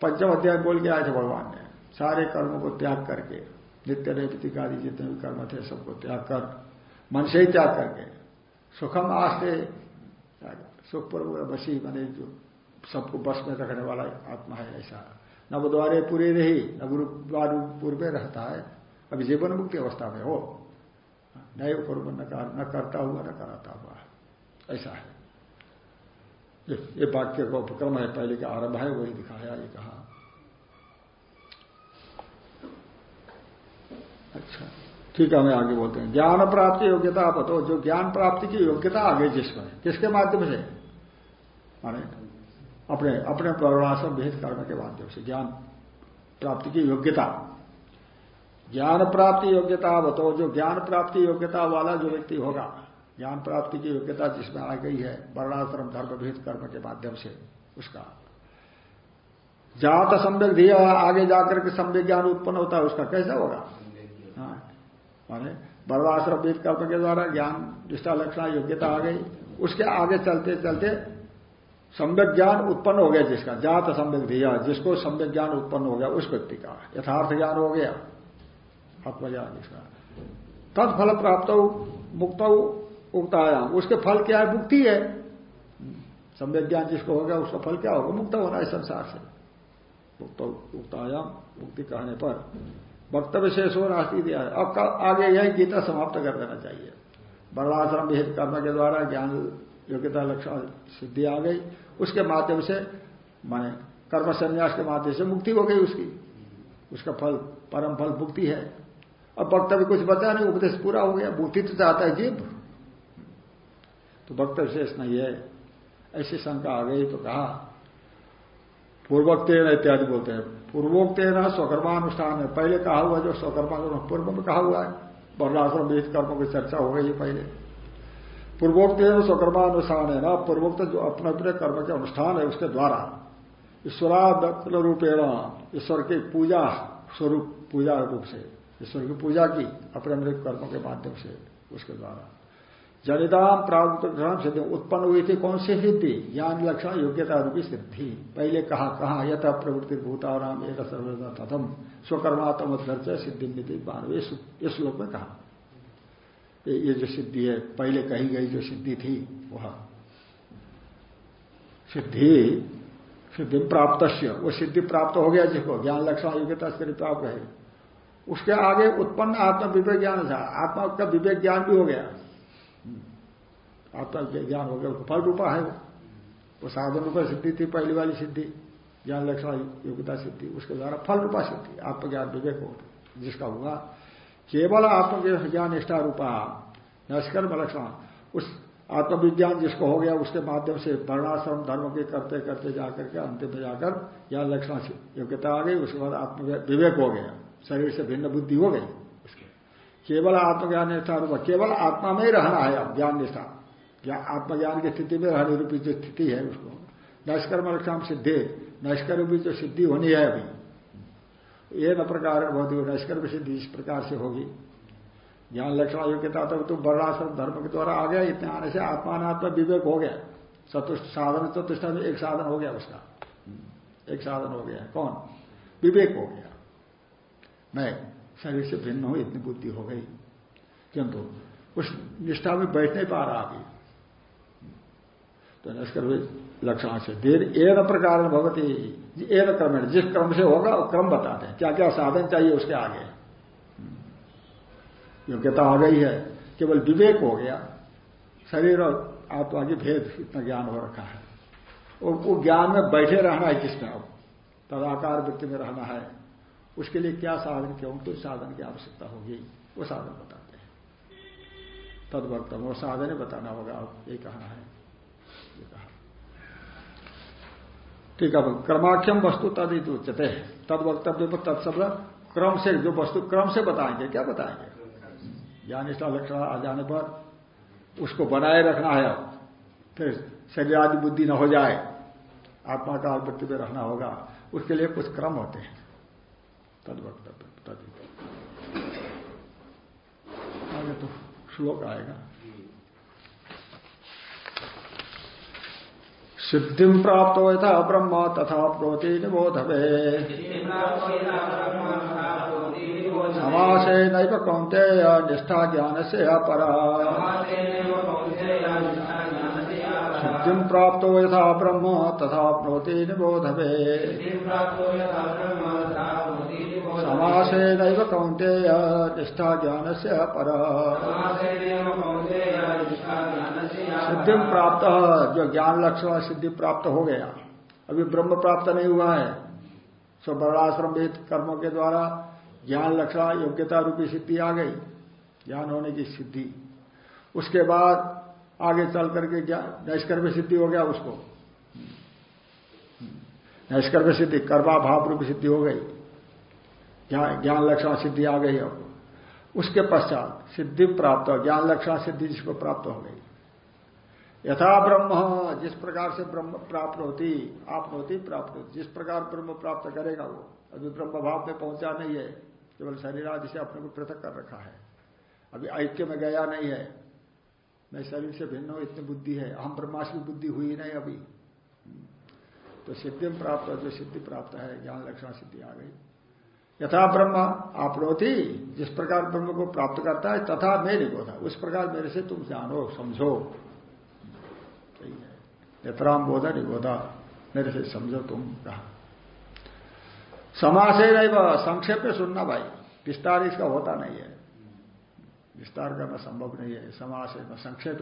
पंचम अध्याय बोल के आए थे भगवान ने, सारे कर्मों को त्याग करके, नित्य नैतिकादि जितने भी कर्म थे सबको त्याग कर, मन से ही त्याग करके, सुखम आस्ते सुखपूर्व बसी बने जो सबको बस में रखने वाला आत्मा है ऐसा। नवद्वारे पूरे रही नवद्वार पूर्व में रहता है। अभी जीवन मुक्ति अवस्था में हो। नए कर्म न, न करता हुआ न कराता हुआ। ऐसा है। ये वाक्य का उपक्रम है पहले का आरंभ है वही दिखाया ये कहा। अच्छा ठीक है हमें आगे बोलते हैं। ज्ञान प्राप्ति योग्यता आप बताओ जो ज्ञान प्राप्ति की योग्यता आगे जिसमें किसके माध्यम से? माने अपने अपने प्रवणाश्रम भेद कर्म के माध्यम से। ज्ञान प्राप्ति की योग्यता। ज्ञान प्राप्ति योग्यता बतो जो ज्ञान प्राप्ति योग्यता वाला जो व्यक्ति होगा, ज्ञान प्राप्ति की योग्यता जिसमें आ गई है, वर्णाश्रम धर्म भेद कर्म के माध्यम से, उसका। जात सम्यक दिया आगे जाकर के सम्यक ज्ञान उत्पन्न होता है, उसका कैसा होगा? हाँ। माने वर्णाश्रम भेद कर्म के द्वारा ज्ञान, निष्ठा, लक्षणा, योग्यता आ गई, उसके आगे चलते चलते सम्यक ज्ञान उत्पन्न हो गया जिसका। जात सम्यक दिया जिसको सम्यक ज्ञान उत्पन्न हो गया, उस व्यक्ति का। यथार्थ ज्ञान हो गया। आत्मज्ञान जिसका तत्फल प्राप्त हो मुक्त, उक्तायाम। उसके फल क्या है? मुक्ति है। सम्यक ज्ञान जिसको हो गया, उसका फल क्या होगा? मुक्त होना है संसार से। मुक्त, उक्तायाम, मुक्ति कहने पर। वक्तव्य शेष हो नास्ती दिया है। अब आगे यह गीता समाप्त कर देना चाहिए। वर्णाश्रम विहित कर्म के द्वारा ज्ञान योग्यता, लक्षण, सिद्धि आ गई। उसके माध्यम से, माने कर्म संन्यास के माध्यम से मुक्ति हो गई उसकी। उसका फल, परम फल मुक्ति है। अब वक्तव्य कुछ बचा नहीं, उपदेश पूरा हो गया मुक्ति तो चाहता है जीव। तो वक्तव्य शेष नहीं है। ऐसी शंका आ गई तो कहा पूर्वोक्त इत्यादि बोलते हैं। पूर्वोक्त स्वकर्मानुष्ठान है। पहले कहा हुआ जो स्वकर्मा पूर्व में कहा हुआ है। वर्णाश्रम विहित कर्मों की चर्चा हो गई पहले। पूर्वोक्त स्वकर्मानुष्ठान है ना? पूर्वोक्त जो अपने अपने कर्म के अनुष्ठान है उसके द्वारा। ईश्वराद रूपेण ईश्वर की पूजा स्वरूप, पूजा रूप से। ईश्वर की पूजा की अपने कर्मों के माध्यम से, उसके द्वारा। जनिदाम प्राप्त सिद्धि, उत्पन्न हुई थी कौन सी सिद्धि? ज्ञान, लक्षण, योग्यता रूपी सिद्धि। पहले कहा कहा? यथ प्रवृत्ति भूताराम एक सर्वदा तथम स्वकर्मात्म सिद्धि नीति इस श्लोक में कहा। ये जो सिद्धि है, पहले कही गई जो सिद्धि थी, वह सिद्धि सिद्धि प्राप्त वो सिद्धि प्राप्त हो गया जिसको? ज्ञान, लक्षण, योग्यता से प्राप्त है। उसके आगे उत्पन्न आत्मा विवेक ज्ञान था। आत्मा का विवेक ज्ञान भी हो गया। आत्मा ज्ञान हो गया। उसको फल रूपा है वो। साधन रूपा सिद्धि थी, पहली वाली सिद्धि, ज्ञान लक्षण, योग्यता सिद्धि, उसके द्वारा फल रूपा सिद्धि, आत्मज्ञान विवेक हो जिसका हुआ केवल आत्मज्ञान निष्ठा रूपा, नष्कर्म लक्षण। उस आत्मविज्ञान जिसको हो गया, उसके माध्यम से वर्णाश्रम धर्म के करते करते जाकर के अंतिम में जाकर ज्ञान लक्षण योग्यता आ गई, उसके बाद आत्म विवेक हो गया। शरीर से भिन्न बुद्धि हो गई उसके केवल आत्मज्ञान निष्ठा रूप केवल आत्मा में ही रहना है, ज्ञान निष्ठा या आत्मज्ञान की स्थिति में रहने रूपी जो स्थिति है उसको। नष्कर्म लक्षण सिद्धि नष्कर रूपी जो सिद्धि होनी है अभी। ये न प्रकार बहुत नष्कर्म सिद्धि इस प्रकार से होगी। ज्ञान लक्षण योग्यता तक तो वर्णाश्रम धर्म के द्वारा आ गया, इतने आने से आत्मात्मा विवेक हो गया। चतुष्ट साधन चतुष्ट में एक साधन हो गया उसका। एक साधन हो गया कौन? विवेक हो गया। मैं शरीर से भिन्न हूँ, इतनी बुद्धि हो गई। किंतु उस निष्ठा में बैठ नहीं पा रहा अभी तो नष्कर लक्षण से देर एक प्रकार भगवती एक क्रम जिस क्रम से होगा, वो क्रम बताते हैं। क्या क्या साधन चाहिए उसके आगे? योग्यता आ गई है, केवल विवेक हो गया। शरीर और आत्मा की भेद इतना ज्ञान हो रखा है। और वो ज्ञान में बैठे रहना है किसमें अब तदाकार वृत्ति में रहना है। उसके लिए क्या साधन क्यों तो साधन की आवश्यकता होगी, वो साधन बताते हैं। तदवक्तम वो साधन ही बताना होगा, ये कहना है। ये कहा। ठीक है क्रमाख्यम वस्तु तद ही उच्चते तद वक्तव्य पर तत्शब्द क्रम से, जो वस्तु क्रम से बताएँगे, क्या बताएँगे? ज्ञान निष्ठा लक्षण आ जाने पर उसको बनाए रखना है। फिर शरीर आदि बुद्धि न हो जाए, आत्मा का वृत्ति में रहना होगा, उसके लिए कुछ क्रम होते हैं। तद वक्तव्य आगे तो श्लोक आएगा। सिद्धि प्राप्त यथा ब्रह्म तथा प्रोति निबोधवे। समासे नैव कौंतेय निष्ठा ज्ञान से अपरा। सिद्धि प्राप्त हो यथा ब्रह्म तथा प्रोति निबोधवे समासे नैव कौंतेय निष्ठा ज्ञान से पर सिद्धि प्राप्त जो ज्ञान लक्षण सिद्धि प्राप्त हो गया। अभी ब्रह्म प्राप्त नहीं हुआ है। सो वर्णाश्रम कर्मों के द्वारा ज्ञान लक्षण योग्यता रूपी सिद्धि आ गई। ज्ञान होने की सिद्धि। उसके बाद आगे चल करके क्या नैष्कर्म सिद्धि हो गया उसको। नैष्कर्म सिद्धि, कर्मा भाव रूप सिद्धि हो गई। ज्ञान लक्षण सिद्धि आ गई अब। उसके पश्चात सिद्धि प्राप्त, ज्ञान लक्षण सिद्धि जिसको प्राप्त हो गई। यथा ब्रह्म, जिस प्रकार से ब्रह्म प्राप्त होती आप होती प्राप्त होती, जिस प्रकार ब्रह्म प्राप्त करेगा वो, अभी ब्रह्म भाव में पहुँचा नहीं है, केवल शरीर आदि से अपने को पृथक कर रखा है। अभी ऐक्य में गया नहीं है। मैं शरीर से भिन्न हूँ, इतनी बुद्धि है। हम ब्रह्मास्म बुद्धि हुई नहीं अभी। तो सिद्धि प्राप्त जो सिद्धि प्राप्त है, ज्ञान लक्षण सिद्धि आ गई। यथा ब्रह्म आपनोति, जिस प्रकार ब्रह्म को प्राप्त करता है, तथा मैं निबोधा उस प्रकार मेरे से तुम जानो, समझो। सही है। यथराम बोधा निबोधा, मेरे से समझो तुम, कहा। समास है नहीं संक्षेप में सुनना भाई, विस्तार इसका होता नहीं है। विस्तार करना संभव नहीं है। समास है संक्षेप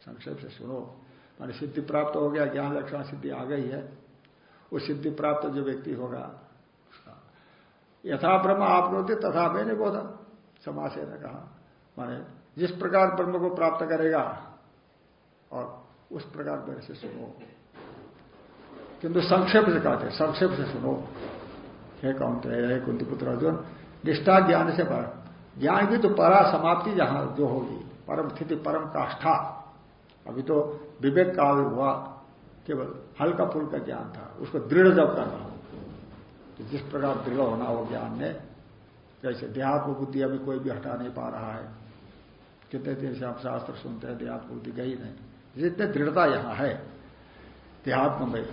संक्षेप से सुनो। मानी सिद्धि प्राप्त हो गया, ज्ञान लक्षण सिद्धि आ गई है। वो सिद्धि प्राप्त जो व्यक्ति होगा यथा ब्रह्म आप होते तथा मैंने बोधा समास ने कहा। माने जिस प्रकार ब्रह्म को प्राप्त करेगा, और उस प्रकार मेरे से सुनो। किंतु संक्षेप से कहते संक्षेप से सुनो। हे कौन है कुंती पुत्र अर्जुन, निष्ठा ज्ञान से ज्ञान की तो परा समाप्ति जहाँ जो होगी, परम स्थिति, परम काष्ठा। अभी तो विवेक काल हुआ, केवल हल्का फुल्का ज्ञान था, उसको दृढ़ जब करना हो तो जिस प्रकार दृढ़ होना हो ज्ञान ने जैसे देहात्म बुद्धि अभी कोई भी हटा नहीं पा रहा है, कितने दिन से आप शास्त्र सुनते हैं, देहात्म बुद्धि गई नहीं। जितने दृढ़ता यहाँ है, देहात्म में,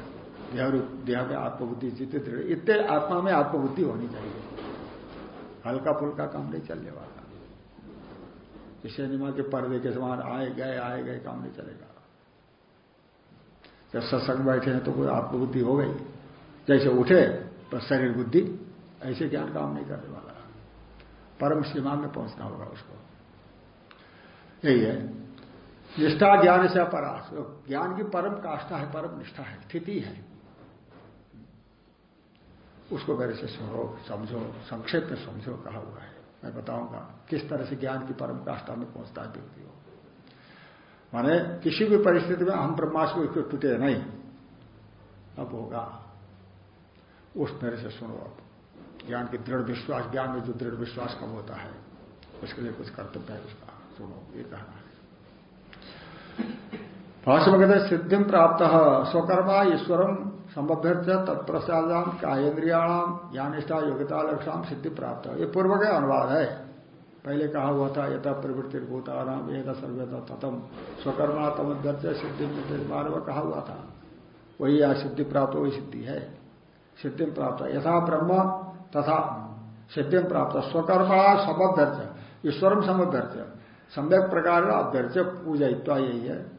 देह देह में आत्मबुद्धि जितने दृढ़, इतने आत्मा में आत्मबुद्धि होनी चाहिए। हल्का फुल्का काम नहीं चलने वाला। सिनेमा के पर्दे के समान आए गए आए गए, काम नहीं चलेगा। जब सत्संग बैठे हैं तो कोई आत्मबुद्धि हो गई। जैसे उठे तो शरीर बुद्धि, ऐसे ज्ञान काम नहीं करने वाला। परम सीमा में पहुँचना होगा उसको। यही है। निष्ठा ज्ञान से अपराध। ज्ञान की परम काष्ठा है, परम निष्ठा है, स्थिति है। उसको मेरे से सुनो समझो, संक्षेप में समझो, कहा हुआ है। मैं बताऊँगा, किस तरह से ज्ञान की परम काष्ठा में पहुँचता है व्यक्ति को। माने किसी भी परिस्थिति में हम ब्रह्मास्म को टूटे नहीं। अब होगा, उस मेरे से सुनो अब। ज्ञान की दृढ़ विश्वास, ज्ञान में जो दृढ़ विश्वास कम होता है, उसके लिए कुछ कर्तव्य है उसका। सुनो, ये कहना है। भाष्य में कहते सिद्धिम प्राप्त स्वकर्मा ईश्वरम संबभ्य तत्प्रसादाम कायेन्द्रियाणाम ज्ञानिष्ठा योग्यता लक्षण सिद्धि प्राप्त। ये पूर्व का अनुवाद है। पहले कहा हुआ था, यथा प्रवृत्ति भूताराम एक सर्वता तथम स्वकर्मा तमभ्य सिद्धि मानव कहा हुआ था। वही या सिद्धि प्राप्त वही सिद्धि है। सिद्धि प्राप्त, यथा ब्रह्म तथा सिद्धि प्राप्त। स्वकर्मा समभ्यर्थ ईश्वरम समभ्यर्थ सम्यक प्रकार का अभ्यर्थ पूजा यही है।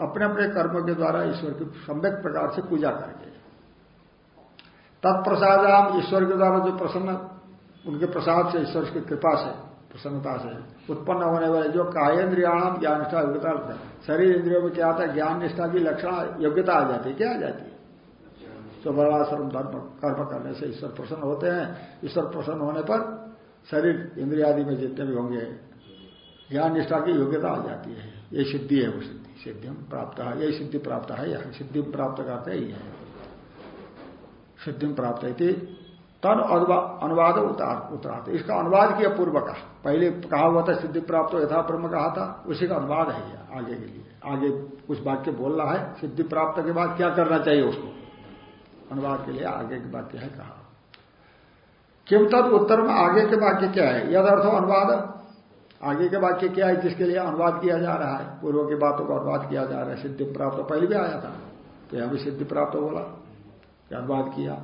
अपने अपने कर्म के द्वारा ईश्वर की सम्यक प्रकार से पूजा करके तत्प्रसादाम ईश्वर के द्वारा जो प्रसन्न, उनके प्रसाद से ईश्वर की कृपा से, प्रसन्नता से उत्पन्न होने वाले जो कायेन्द्रियाणाम ज्ञान निष्ठा योग्यता, शरीर इंद्रियों में क्या आता है? ज्ञान निष्ठा की लक्षण, योग्यता आ जाती है। क्या आ जाती है? जो बड़ाश्रम धर्म, कर्म करने से ईश्वर प्रसन्न होते हैं। ईश्वर प्रसन्न होने पर शरीर इंद्रियादि में जितने भी होंगे, ज्ञान निष्ठा की योग्यता आ जाती है। ये सिद्धि है वो सिद्धि सिद्धि प्राप्त है यही सिद्धि प्राप्त है, यह सिद्धि प्राप्त करते ही है। सिद्धि प्राप्त है तन अनुवाद उतार उतरा इसका अनुवाद किया पूर्व का पहले कहा हुआ था सिद्धि प्राप्त यथा ब्रह्म कहा था, उसी का अनुवाद है यह, आगे के लिए। आगे कुछ वाक्य बोलना है, सिद्धि प्राप्त के बाद क्या करना चाहिए उसको? अनुवाद के लिए आगे के वाक्य है कहा। किम तद उत्तर में आगे के वाक्य क्या है? यद अर्थ अनुवाद आगे के वाक्य क्या है जिसके लिए अनुवाद किया जा रहा है? पूर्व की बातों का अनुवाद किया जा रहा है। सिद्धि प्राप्त पहले भी आया था। तो यहाँ भी सिद्धि प्राप्त बोला अनुवाद किया।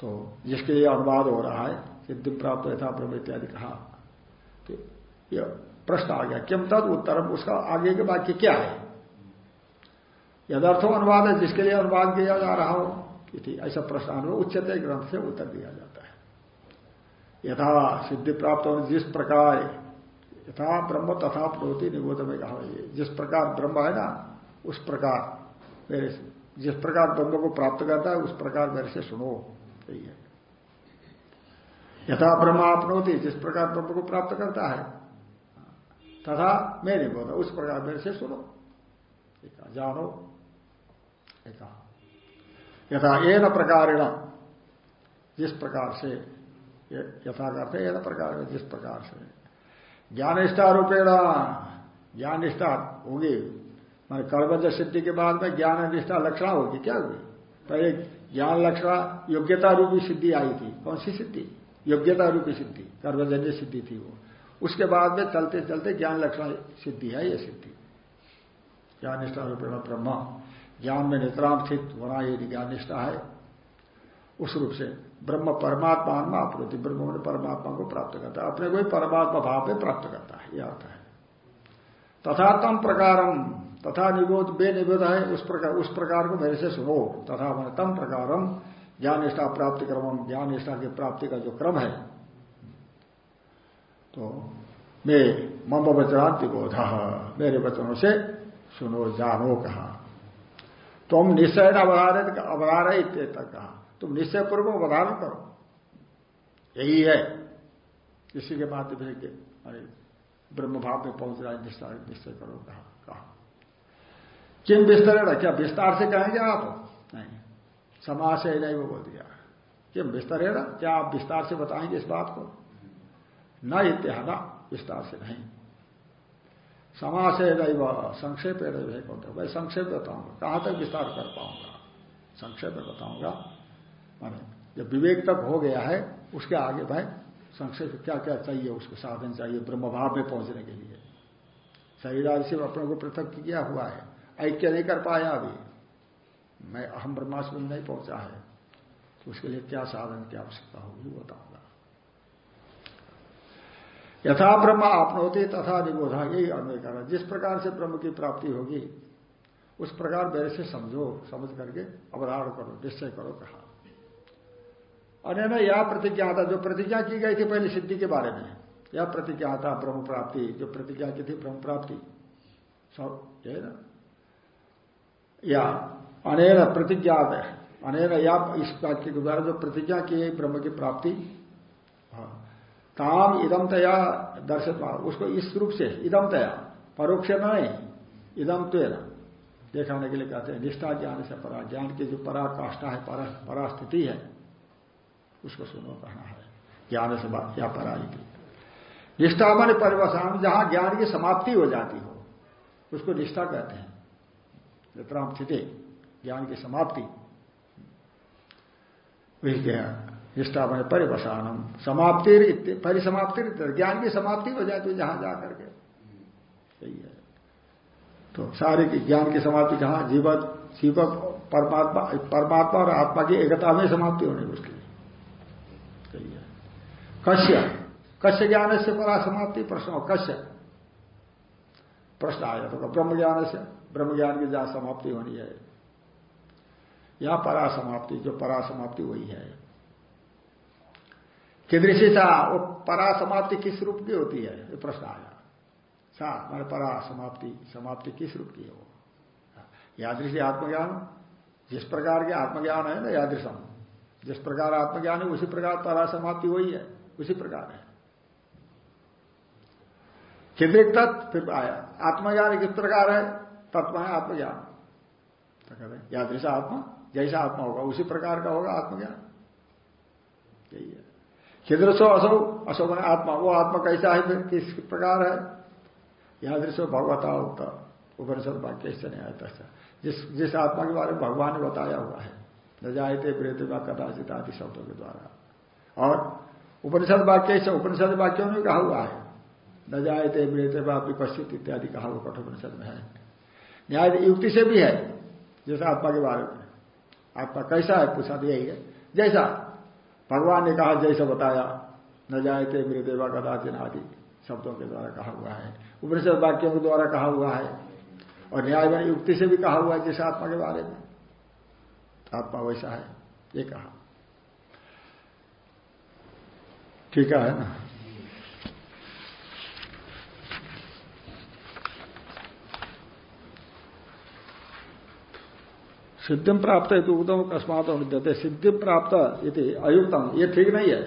तो जिसके लिए अनुवाद हो रहा है, सिद्धि प्राप्त यथा ब्रह्म इत्यादि कहा। तो यह प्रश्न आ गया, किम तद उत्तर उसका आगे के वाक्य क्या है? यदार्थो अनुवाद है, जिसके लिए अनुवाद किया जा रहा हो ऐसा प्रश्न अनुभव उच्चते ग्रंथ से उत्तर दिया जाता है। यथा सिद्धि प्राप्त होने, जिस प्रकार यथा ब्रह्म तथा निबोध में कहा ये। जिस प्रकार ब्रह्म है ना, उस प्रकार मेरे जिस प्रकार ब्रह्म को प्राप्त करता है, उस प्रकार मेरे से सुनो। यही है। यथा ब्रह्म आपनोती, जिस प्रकार ब्रह्म को प्राप्त करता है, तथा मैं नहीं उस प्रकार मेरे से सुनो। जानो। यथा एन प्रकार जिस प्रकार से यथा करते एन प्रकार जिस प्रकार से। ज्ञान निष्ठा रूपेण ज्ञान निष्ठा होगी। मान कर्मज सिद्धि के बाद में ज्ञान निष्ठा लक्षणा होगी। क्या होगी पहले ज्ञान लक्षणा, योग्यता रूपी सिद्धि आई थी। कौन सी सिद्धि? योग्यता रूपी सिद्धि। कर्मजन्य सिद्धि थी वो। उसके बाद में चलते चलते ज्ञान लक्षण सिद्धि है ये सिद्धि। ज्ञान निष्ठा रूपेण ब्रह्म। ज्ञान में नितराम होना यदि ज्ञान निष्ठा है। उस रूप से ब्रह्म परमात्मा आपरोति ब्रह्म ने परमात्मा को प्राप्त करता है। अपने को ही परमात्मा भाव में प्राप्त करता है, यह अर्थ है। तथा तम प्रकारम तथा निबोध बे निबोध है, उस प्रकार उस प्रकार को मेरे से सुनो। तथा मैंने तम प्रकारम ज्ञान निष्ठा प्राप्ति क्रम ज्ञान निष्ठा की प्राप्ति का जो क्रम है तो मैं मम वचनांति बोध, मेरे वचनों से सुनो, जानो कहा। तुम निश्चय अवधारित अवधारित कहा। तुम निश्चय पूर्वक अवधारण करो। यही है। इसी के माध्यम से अरे ब्रह्म भाव में पहुँच रहा है, निश्चय निश्चय करो, कहा किम विस्तार क्या विस्तार से कहेंगे आप? नहीं। समाज से नहीं वो बोल दिया। किम विस्तार क्या आप विस्तार से बताएँगे इस बात को? न इत्यादा विस्तार से नहीं। समाज से नहीं संक्षेप है मैं संक्षेप बताऊँगा। कहाँ तक विस्तार कर पाऊँगा? संक्षेप में बताऊँगा। माने, जब विवेक तक हो गया है, उसके आगे भाई संक्षेप क्या क्या चाहिए, उसको साधन चाहिए ब्रह्म भाव में पहुँचने के लिए। शरीर आदि से अपने को पृथक किया हुआ है। ऐक्य नहीं कर पाया अभी। मैं अहम ब्रह्मास्म नहीं पहुँचा है। तो उसके लिए क्या साधन की आवश्यकता होगी बताऊँगा। यथा ब्रह्म आपनोते तथा निबोधा, यही अन्वय कर जिस प्रकार से ब्रह्म की प्राप्ति होगी, उस प्रकार मेरे से समझो, समझ करके अवधारण करो, निश्चय करो कहा। अन्य या प्रतिज्ञा था जो प्रतिज्ञा की गई थी पहले सिद्धि के बारे में यह प्रतिज्ञा था ब्रह्म प्राप्ति जो प्रतिज्ञा की थी ब्रह्म प्राप्ति है ना। या अनेन प्रतिज्ञा अनेन या इस वाक्य के द्वारा जो प्रतिज्ञा की है ब्रह्म की प्राप्ति हाँ, ताम इदम तया दर्शित उसको इस रूप से इदम तया परोक्ष इदम तो दिखाने के लिए कहते हैं निष्ठा ज्ञान से परा ज्ञान की जो पराकाष्ठा है परा परास्थिति है उसको सुनो कहना है? ज्ञान से या परा निष्ठा माने परिवसान, जहाँ ज्ञान की समाप्ति हो जाती हो, उसको निष्ठा कहते हैं। विक्राम स्थिति, ज्ञान की समाप्ति। निष्ठा माने परिवसानम, समाप्ति परिसमाप्ति ज्ञान की समाप्ति हो जाती है जहाँ जाकर के। सही है। तो सारे की ज्ञान की समाप्ति जहाँ जीवन जीवक परमात्मा परमात्मा और आत्मा की एकता में समाप्ति होनी उसकी। कश्य। कश्य ज्ञान से परा समाप्ति प्रश्न कश्य। प्रश्न आया तो ब्रह्म ज्ञान से, ब्रह्म ज्ञान की जहाँ समाप्ति होनी है। या परा समाप्ति, जो परा समाप्ति वही है। किदृशी था, वो परा समाप्ति किस रूप की होती है? ये प्रश्न आया। सा, मैंने परा समाप्ति समाप्ति किस रूप की है वो? यादृशी आत्मज्ञान, जिस प्रकार के आत्मज्ञान है ना यादृशम, जिस प्रकार आत्मज्ञान है उसी प्रकार परा समाप्ति वही है। उसी प्रकार है। किदृक तत् फिर आया। आत्मज्ञान किस प्रकार है? तत्व है आत्मज्ञान। तो हैं? यादृश आत्मा, जैसा आत्मा होगा, उसी प्रकार का होगा आत्मज्ञान। यही है। खिद्रसो असो असो मैंने आत्मा। वो आत्मा कैसा है? फिर किस प्रकार है? यह दृश्य भगवता होता उपनिषद वाक्य से नहीं आता जिस जिस आत्मा के बारे में भगवान ने बताया हुआ है, न जायते प्रेत कदाचित आदि शब्दों के द्वारा। और उपनिषद वाक्य से उपनिषद वाक्यों में कहा हुआ है। न जायते प्रेत विपस्थित इत्यादि कहा हुआ कठोपनिषद में है। न्याय युक्ति से भी है, जैसा आत्मा के बारे में। आत्मा कैसा है, पूछा तो यही है। जैसा भगवान ने कहा, जैसा बताया, न जायते मृदेवा कदाचिन आदि शब्दों के द्वारा कहा हुआ है। उपनिषद वाक्यों के द्वारा कहा हुआ है। और न्याय युक्ति से भी कहा हुआ है, जिस आत्मा के बारे में। आत्मा वैसा है, ये कहा। ठीक है। ना सिद्धिम प्राप्त है तो उत्तम अकस्मात देते सिद्धिम प्राप्त ये अयुक्तम, ये ठीक नहीं है।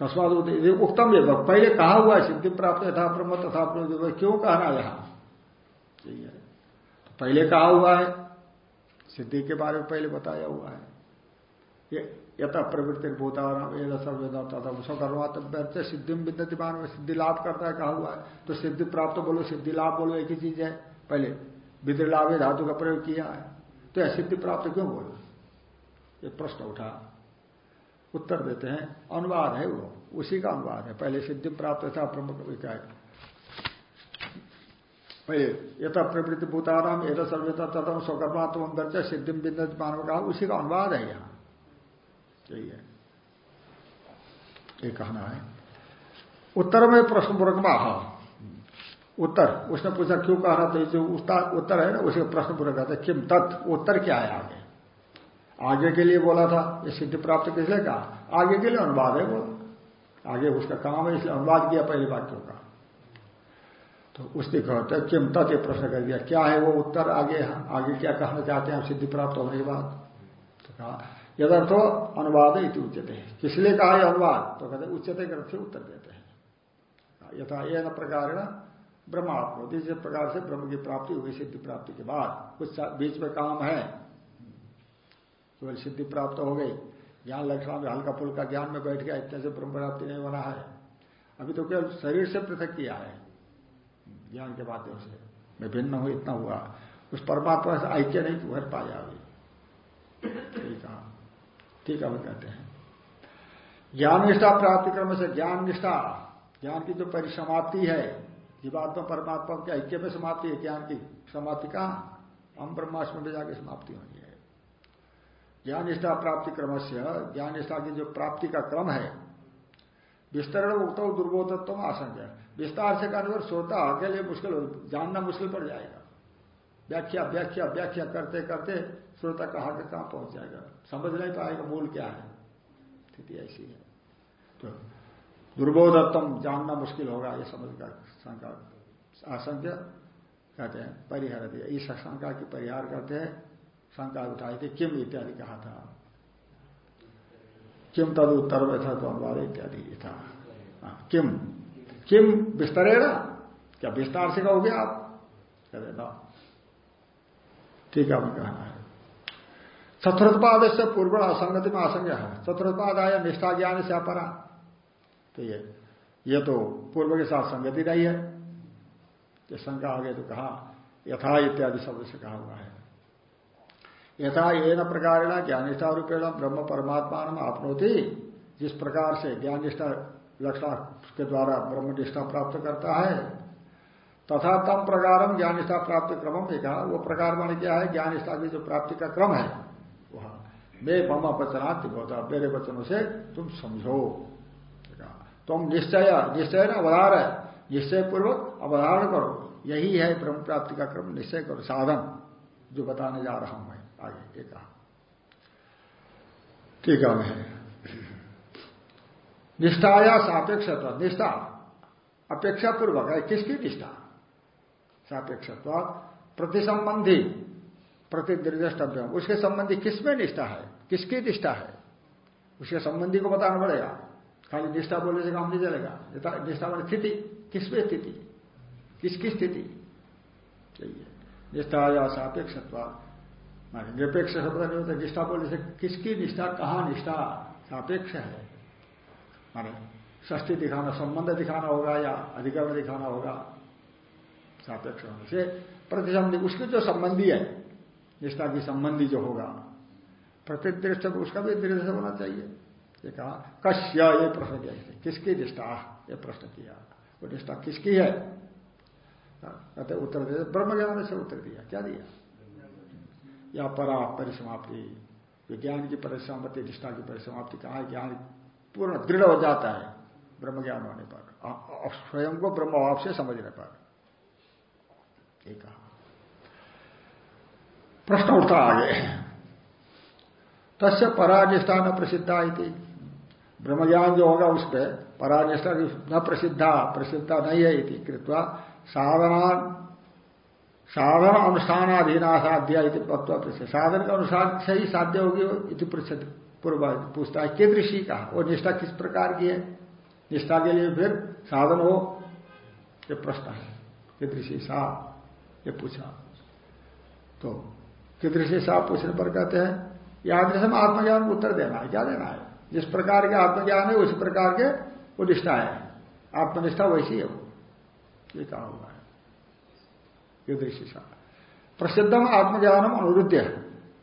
अकस्मात उत्तम ये पहले कहा हुआ है सिद्धि प्राप्त यथा ब्रह्म तथा क्यों कहना यहाँ? तो पहले कहा हुआ है, सिद्धि के बारे में पहले बताया हुआ है। यथा प्रवृत्ति ये सर्वेदा तथा स्वकर्मात्म सिद्धि विद्यति में सिद्धि लाभ करता है, कहा हुआ है। तो सिद्धि प्राप्त बोलो, सिद्धि लाभ बोलो, एक ही चीज़ है। पहले विद्रलाभ धातु का प्रयोग किया है। तो यह सिद्धि प्राप्त क्यों बोलो? ये प्रश्न उठा। उत्तर देते हैं, अनुवाद है वो, उसी का अनुवाद है। पहले सिद्धि प्राप्त था पहले यथा प्रवृत्ति भूताराम यथा सर्वेता तथा स्वकर्मात्म सिद्धि बिंद मानव का उसी का अनुवाद है यहाँ। यही है। ये कहना है। उत्तर में प्रश्न पूर्वक उत्तर। उसने पूछा, क्यों कहा था? जो उत्तर है ना, उसे प्रश्न पूरा कहते किम तत्? उत्तर क्या है आगे? आगे के लिए बोला था, ये सिद्धि प्राप्त किसने कहा? आगे के लिए अनुवाद है बोला आगे उसका काम है, इसलिए अनुवाद किया पहले वाक्यों का तो उसने कहते किम तत्? प्रश्न कर दिया। क्या है वो उत्तर आगे? आगे क्या कहना चाहते हैं? सिद्धि प्राप्त होने के बाद? तो कहा यदर्थो अनुवाद इति उच्चते किसलिए कहा यह अनुवाद? तो कहते उच्चते ग्रंथ से उत्तर देते हैं। यथा ये न प्रकार ब्रह्मात्म। जिस प्रकार से ब्रह्म की प्राप्ति हुई, सिद्धि प्राप्ति के बाद कुछ बीच में काम है। केवल तो सिद्धि प्राप्त हो गई। ज्ञान लक्षण में हल्का फुल्का ज्ञान में बैठ गया, इतने से ब्रह्म प्राप्ति नहीं बना है। अभी तो केवल शरीर से पृथक किया है। ज्ञान के माध्यम से। मैं भिन्न हूँ, इतना हुआ। उस परमात्मा से ऐक्य नहीं उभर पाया अभी। ठीक है ठीक है कहते हैं। ज्ञान निष्ठा प्राप्ति क्रम से ज्ञान निष्ठा ज्ञान की जो परिसमाप्ति है, जीवात्मा परमात्मा के ऐक्य में समाप्ति है, ज्ञान की समाप्ति कहा? हम ब्रह्माष्टम में जाकर समाप्ति होनी है। ज्ञान निष्ठा प्राप्ति क्रम से ज्ञान निष्ठा की जो प्राप्ति का क्रम है, विस्तरण उक्त दुर्बोधत्व आशंका विस्तार से करने पर श्रोता के लिए मुश्किल हो, जानना मुश्किल पड़ जाएगा। व्याख्या व्याख्या व्याख्या करते करते श्रोता कहा के कहाँ पहुँच जाएगा? समझ नहीं पाएगा मूल क्या है। स्थिति ऐसी है। तो दुर्बोधत्म जानना मुश्किल होगा ये समझ का शंका आशंका कहते हैं परिहार दिया। इस शंका की परिहार करते हैं शंका उठाई थी किम इत्यादि कहा था। किम तद उत्तर में था तो अनुवाद इत्यादि था। हाँ, किम किम विस्तरेगा क्या विस्तार से कहोगे आप? कहते ना। ठीक है कहना है चतुर्थपाद से पूर्व असंगति में असंग है। चतुर्थपाद आया निष्ठा ज्ञान से अपरा। तो ये ये तो पूर्व के साथ संगति नहीं है। ये शंका आगे तो कहा, यथा इत्यादि शब्द से कहा हुआ है। यथा ये न प्रकार ज्ञानिष्ठा रूपेण ब्रह्म परमात्मा आपनोती। जिस प्रकार से ज्ञानिष्ठा लक्षण के द्वारा ब्रह्म निष्ठा प्राप्त करता है, तथा तम प्रकार ज्ञानिष्ठा प्राप्ति क्रम में कहा, वो प्रकार मान क्या है? ज्ञानिष्ठा की जो प्राप्ति का क्रम है मैं मम वचनात् होता मेरे वचनों से तुम समझो। तुम निश्चय निश्चय ना अवधार है। निश्चय पूर्वक अवधारण करो। यही है ब्रह्म प्राप्ति का क्रम, निश्चय करो, साधन, जो बताने जा रहा हूँ मैं। आगे एक ठीक है निष्ठाया सापेक्ष निष्ठा अपेक्षा पूर्वक है। किसकी निष्ठा? सापेक्ष प्रतिसंबंधी। प्रतिनिर्देष्टव्य उसके संबंधी किसमें निष्ठा है? किसकी निष्ठा है? उसके संबंधी को बताना पड़ेगा। खाली निष्ठा बोलने से काम नहीं चलेगा। निष्ठा मान स्थिति। किसमें स्थिति? किसकी स्थिति? चाहिए निष्ठा या सापेक्ष निरपेक्ष शब्द नहीं होता। निष्ठा बोलने से किसकी निष्ठा, कहा निष्ठा सापेक्ष है? माने ष्ठी दिखाना, संबंध दिखाना होगा या अधिकरण दिखाना होगा? सापेक्ष होने से प्रतिसंधि, उसके जो संबंधी है निष्ठा की संबंधी जो होगा। प्रतिदृष्ट उसका भी दृष्ट होना चाहिए। ये कहा, कश्य, ये प्रश्न किया किसकी निष्ठा ये प्रश्न किया। वो निष्ठा किसकी है? कहते उत्तर दे ब्रह्म ज्ञान से उत्तर दिया। क्या दिया? या परा परिसमाप्ति विज्ञान की परिसमाप्ति निष्ठा की परिसमाप्ति। कहा, ज्ञान पूर्ण दृढ़ हो जाता है ब्रह्म ज्ञान होने पर। स्वयं को ब्रह्म भाव से समझने पर। एक प्रश्न उठता आगे। तस्य परानिष्ठा न प्रसिद्धा इति। ब्रह्म ज्ञान जो होगा उस पर परानिष्ठा न प्रसिद्धा प्रसिद्धा नहीं है इति कृत्वा साधना साधन अनुष्ठानाधीना साध्या साधन का अनुसार से ही साध्य होगी इति प्रसिद्ध पूर्व पूछता है, के दृष्टि का? वो निष्ठा किस प्रकार की है? निष्ठा के लिए फिर साधन हो, ये प्रश्न है। कीदृशी सा, ये पूछा। तो कीदृशी सा पूछने पर कहते हैं यादृशम आत्मज्ञान को उत्तर देना है, क्या देना है? जिस प्रकार के आत्मज्ञान है, उसी प्रकार के वो निष्ठा है। आत्मनिष्ठा वैसी है वो। ये कहा हुआ है। कीदृशी सा प्रसिद्धम आत्मज्ञानम अनुरुद्ध है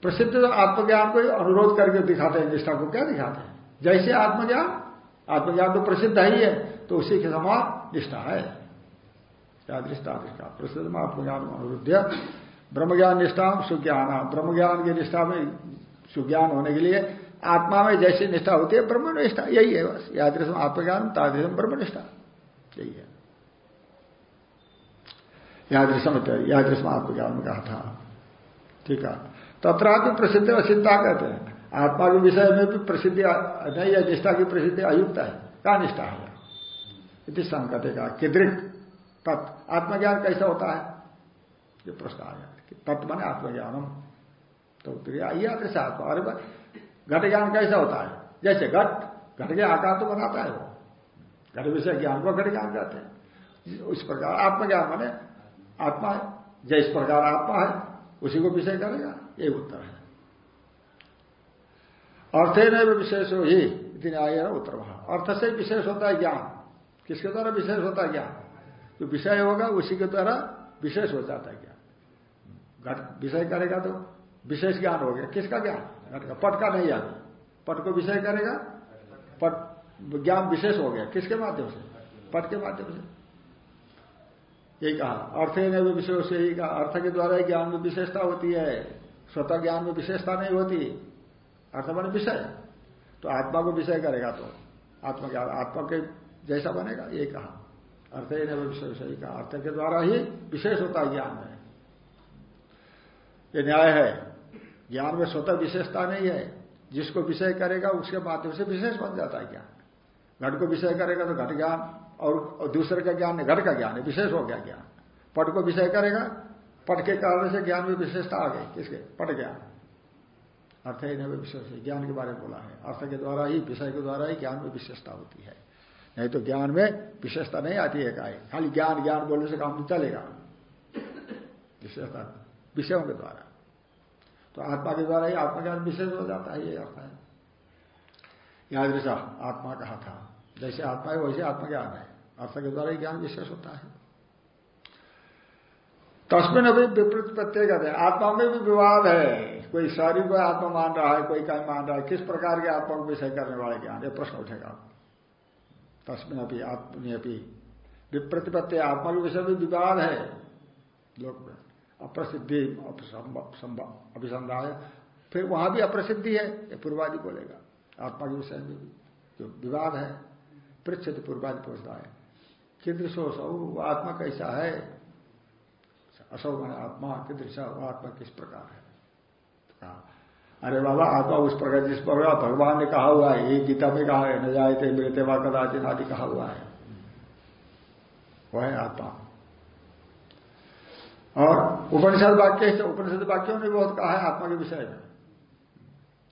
प्रसिद्ध आत्मज्ञान को अनुरोध करके दिखाते हैं, निष्ठा को क्या दिखाते हैं? जैसे आत्मज्ञान आत्मज्ञान तो प्रसिद्ध ही है तो उसी के समान निष्ठा है। निष्ठा प्रसिद्ध आत्मज्ञान अनुरुद्ध ब्रह्मज्ञान निष्ठा सुज्ञान। ब्रह्मज्ञान की निष्ठा में सुज्ञान होने के लिए आत्मा में जैसी निष्ठा होती है ब्रह्म निष्ठा यही है बस। यादृशम आत्मज्ञान, तादृशम ब्रह्म निष्ठा यही है। यादृशम यादृशम आत्मज्ञान में कहा था। ठीक है। तथा भी प्रसिद्ध असिद्धा कहते हैं। आत्मा के विषय में भी प्रसिद्धि नहीं है, निष्ठा की प्रसिद्धि अयुक्त है। क्या निष्ठा है? इति संकते का, किदृक, तत्। आत्मज्ञान कैसा होता है? ये प्रश्न आ गया। तत्व माने आत्मज्ञानम। तो आदृश आत्मा। अरे घट ज्ञान कैसा होता है? जैसे घट घट के आकार तो बनाता है वो। घट विषय ज्ञान को घट ज्ञान कहते हैं। उस प्रकार आत्मज्ञान माने आत्मा है। जिस प्रकार आत्मा है, उसी को विषय करेगा। ये उत्तर है। अर्थे न विशेष हो ही इतने ना उत्तर वहाँ अर्थ से विशेष होता है ज्ञान। किसके द्वारा विशेष होता है ज्ञान? जो विषय होगा, उसी के द्वारा विशेष हो जाता है ज्ञान। घट विषय करेगा तो विशेष ज्ञान हो गया। किसका ज्ञान? घट का पट का नहीं ज्ञान। पट को विषय करेगा, पट, ज्ञान विशेष हो गया। किसके माध्यम से? पट के माध्यम से। यही कहा। अर्थ ने भी विशेष, यही कहा। अर्थ के द्वारा ही ज्ञान में विशेषता होती है। स्वतः ज्ञान में विशेषता नहीं होती। अर्थ मान विषय। तो आत्मा को विषय करेगा तो आत्मा ज्ञान आत्मा के जैसा बनेगा ये कहा। अर्थ ही नहीं विषय विषय कहा। अर्थ के द्वारा ही विशेष होता है ज्ञान में। ये न्याय है। ज्ञान में स्वतः विशेषता नहीं है। जिसको विषय करेगा, उसके माध्यम से विशेष बन जाता है ज्ञान। घट को विषय करेगा तो घट ज्ञान, और दूसरे का ज्ञान, घट का ज्ञान है विशेष हो गया ज्ञान। पट को विषय करेगा, पट के कारण से ज्ञान में विशेषता आ गई। किसके? पट ज्ञान। अर्थ ही नहीं विशेष ज्ञान के बारे में बोला है। अर्थ के द्वारा ही, विषय के द्वारा ही ज्ञान में विशेषता होती है। नहीं तो ज्ञान में विशेषता नहीं आती है खाली ज्ञान ज्ञान बोलने से काम नहीं चलेगा। विशेषता विषयों के द्वारा। तो आत्मा के द्वारा ही आत्मा ज्ञान विशेष हो जाता है, ये अर्थ है। याद ऋषा आत्मा कहा था? जैसे आत्मा है, वैसे आत्मज्ञान है। अर्थ के द्वारा ही ज्ञान विशेष होता है। तस्मिन अभी विपरीत प्रत्यय कहते हैं। आत्मा में भी विवाद है। कोई शरीर को आत्मा मान रहा है, कोई कहीं मान रहा है। किस प्रकार के आत्मा को विषय करने वाले ज्ञान? ये प्रश्न उठेगा। तस्मिन अभी आत्मनि अभी विप्रतिपत्ति आत्मा के विषय में विवाद है। लोक में। अप्रसिद्धि अभिसंधाय फिर वहाँ भी अप्रसिद्धि है, ये पूर्वादि बोलेगा। आत्मा के विषय में भी जो विवाद है पृछति पूर्वादि पूछता है। कीदृशो सौ आत्मा कैसा है? असौ मैंने आत्मा कीदृश आत्मा किस प्रकार है? तो कहा, अरे बाबा, आत्मा उस प्रकार जिस प्रकार भगवान ने कहा हुआ है, ये गीता में कहा है, न थे मृत्य वा कदाचित आदि कहा हुआ है। वह है आत्मा। और उपनिषद वाक्य उपनिषद वाक्यों ने बहुत कहा है आत्मा के विषय में।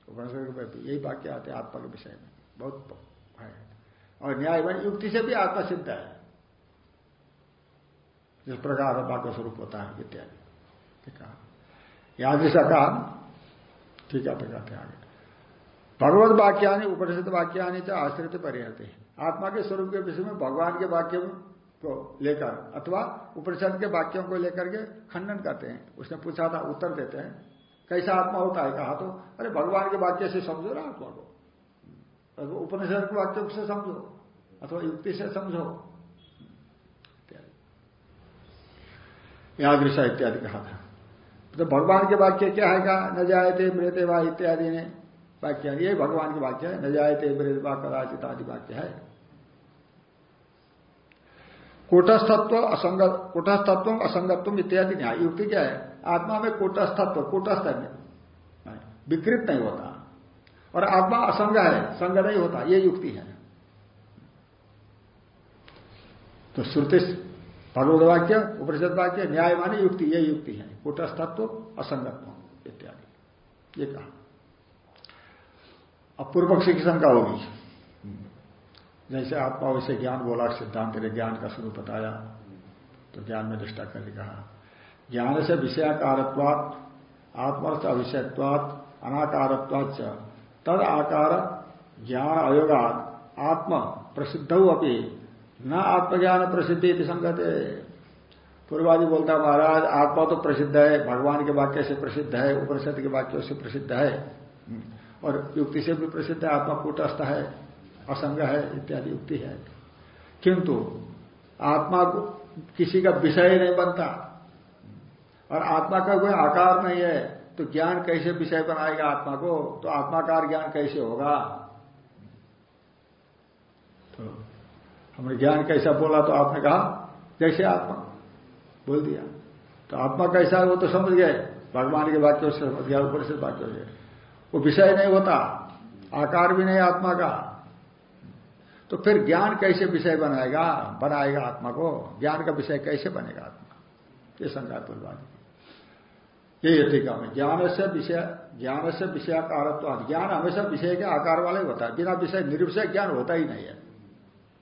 उपनिषद यही वाक्य आते हैं आत्मा के विषय में। बहुत है। और न्याय युक्ति से भी आत्मा सिद्ध है। जिस प्रकार वाक्य स्वरूप होता है, इत्यादि। ठीक है। याद जैसा कहा ठीक है कहते आगे। भगवत वाक्यानि, उपनिषद वाक्यानि आश्रित परिहते। आत्मा के स्वरूप के विषय में, भगवान के वाक्य को लेकर, अथवा उपनिषद के वाक्यों को लेकर के खंडन करते हैं। उसने पूछा था, उत्तर देते हैं। कैसा आत्मा होता है? कहा तो अरे, भगवान के वाक्य से समझो ना आत्मा को। उपनिषद के वाक्यों से समझो, अथवा युक्ति से समझो। यादृशा इत्यादि कहा था। तो भगवान के वाक्य क्या है? कहा, न जायते मृत्य वा इत्यादि ने वाक्य। ये भगवान के वाक्य है। न जायते मृत वा कदाचित आदि वाक्य है। कूटस्थत्व असंगत कूटस्थत्व असंगत्व इत्यादि न्याय। युक्ति क्या है? आत्मा में कूटस्थत्व, कूटस्थ विकृत नहीं होता। और आत्मा असंग है, संग नहीं होता। ये युक्ति है। तो श्रुति भगवत वाक्य, उपनिषद वाक्य न्याय माने युक्ति, ये युक्ति है। कूटस्थत्व असंगत्व इत्यादि। ये कहा। अब पूर्व पक्षी की शंका होगी। जैसे आत्मा वैसे ज्ञान बोला, सिद्धांत ने ज्ञान का स्वरूप बताया। तो ज्ञान में निष्ठा करके कहा, ज्ञान से विषयाकारत्वात आत्मर्थ अविषयत्वात अनाकारत्वाच तद आकार ज्ञान अयोगात, आत्म प्रसिद्ध अपनी न आत्मज्ञान प्रसिद्धि संगत। पूर्वादि बोलता महाराज, आत्मा तो प्रसिद्ध है, भगवान के वाक्य से प्रसिद्ध है, उपनिषद के वाक्यों से प्रसिद्ध है। और युक्ति से भी प्रसिद्ध है, आत्मा कूटस्थ है। असंग है, इत्यादि युक्ति है। किंतु आत्मा को किसी का विषय नहीं बनता। और आत्मा का कोई आकार नहीं है तो ज्ञान कैसे विषय बनाएगा आत्मा को? तो आत्माकार ज्ञान कैसे होगा? तो हमने ज्ञान कैसा बोला तो आपने कहा, जैसे आत्मा, बोल दिया। तो आत्मा कैसा है वो तो समझ गए। भगवान के वाक्यों से समझ गया ऊपर से वाक्यों से। वो विषय नहीं होता, आकार भी नहीं आत्मा का। तो फिर ज्ञान कैसे विषय बनाएगा? बनाएगा आत्मा को। ज्ञान का विषय कैसे बनेगा आत्मा? ये शंका पूर्वादि। ये टीका में, ज्ञान से विषय, ज्ञान से विषयाकारत्व, ज्ञान हमेशा विषय के आकार वाला ही होता है। बिना विषय निर्विषय ज्ञान होता ही नहीं है।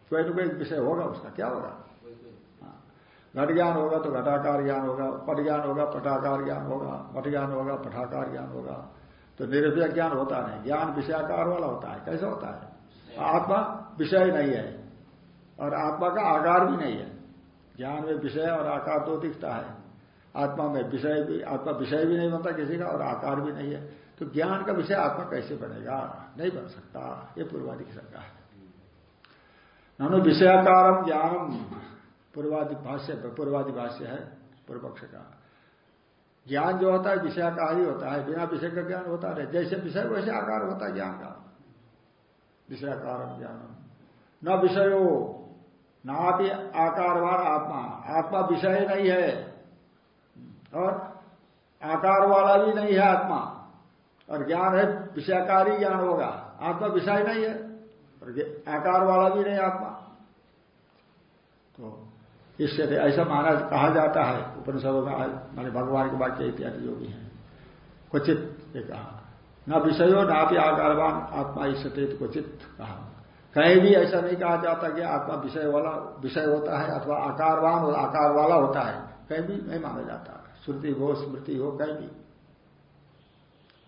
कोई ना कोई विषय होगा उसका, क्या होगा? हाँ। घट ज्ञान होगा तो घटाकार ज्ञान होगा, पट ज्ञान होगा, पटाकार ज्ञान होगा मठ ज्ञान होगा पटाकार ज्ञान होगा। तो निरभय ज्ञान होता नहीं, ज्ञान विषयाकार वाला होता है। कैसे होता है? आत्मा विषय नहीं है। और आत्मा का आकार भी नहीं है। ज्ञान में विषय और आकार तो दिखता है। आत्मा में विषय भी, आत्मा विषय भी नहीं बनता किसी का और आकार भी नहीं है। तो ज्ञान का विषय आत्मा कैसे बनेगा? नहीं बन सकता। ये पूर्वादि की शंका है। नानो विषयाकारम ज्ञानम। पूर्वादि भाष्य पूर्वादि भाष्य है पूर्व पक्ष का। ज्ञान जो होता है, विषयाकार ही होता है। बिना विषय का ज्ञान होता है जैसे विषय, वैसे आकार होता है ज्ञान का। विषयाकार ज्ञानम। न विषयो ना भी आकारवान आत्मा। आत्मा विषय नहीं है। और आकार वाला भी नहीं है आत्मा। और ज्ञान है, विषयाकारी ज्ञान होगा। आत्मा विषय नहीं है, और आकार वाला भी नहीं आत्मा। तो इससे ऐसा माना कहा जाता है, उपनिषदों में माने भगवान के वाक्य इत्यादि जो भी है। क्वचित ये कहा। न विषयो ना भी आकारवान आत्मा, इससे क्वचित कहा। कहीं भी ऐसा नहीं कहा जाता कि आत्मा विषय वाला, विषय होता है अथवा आकारवान और आकार वाला होता है। कहीं भी नहीं माना जाता। श्रुति हो, स्मृति हो, कहीं भी।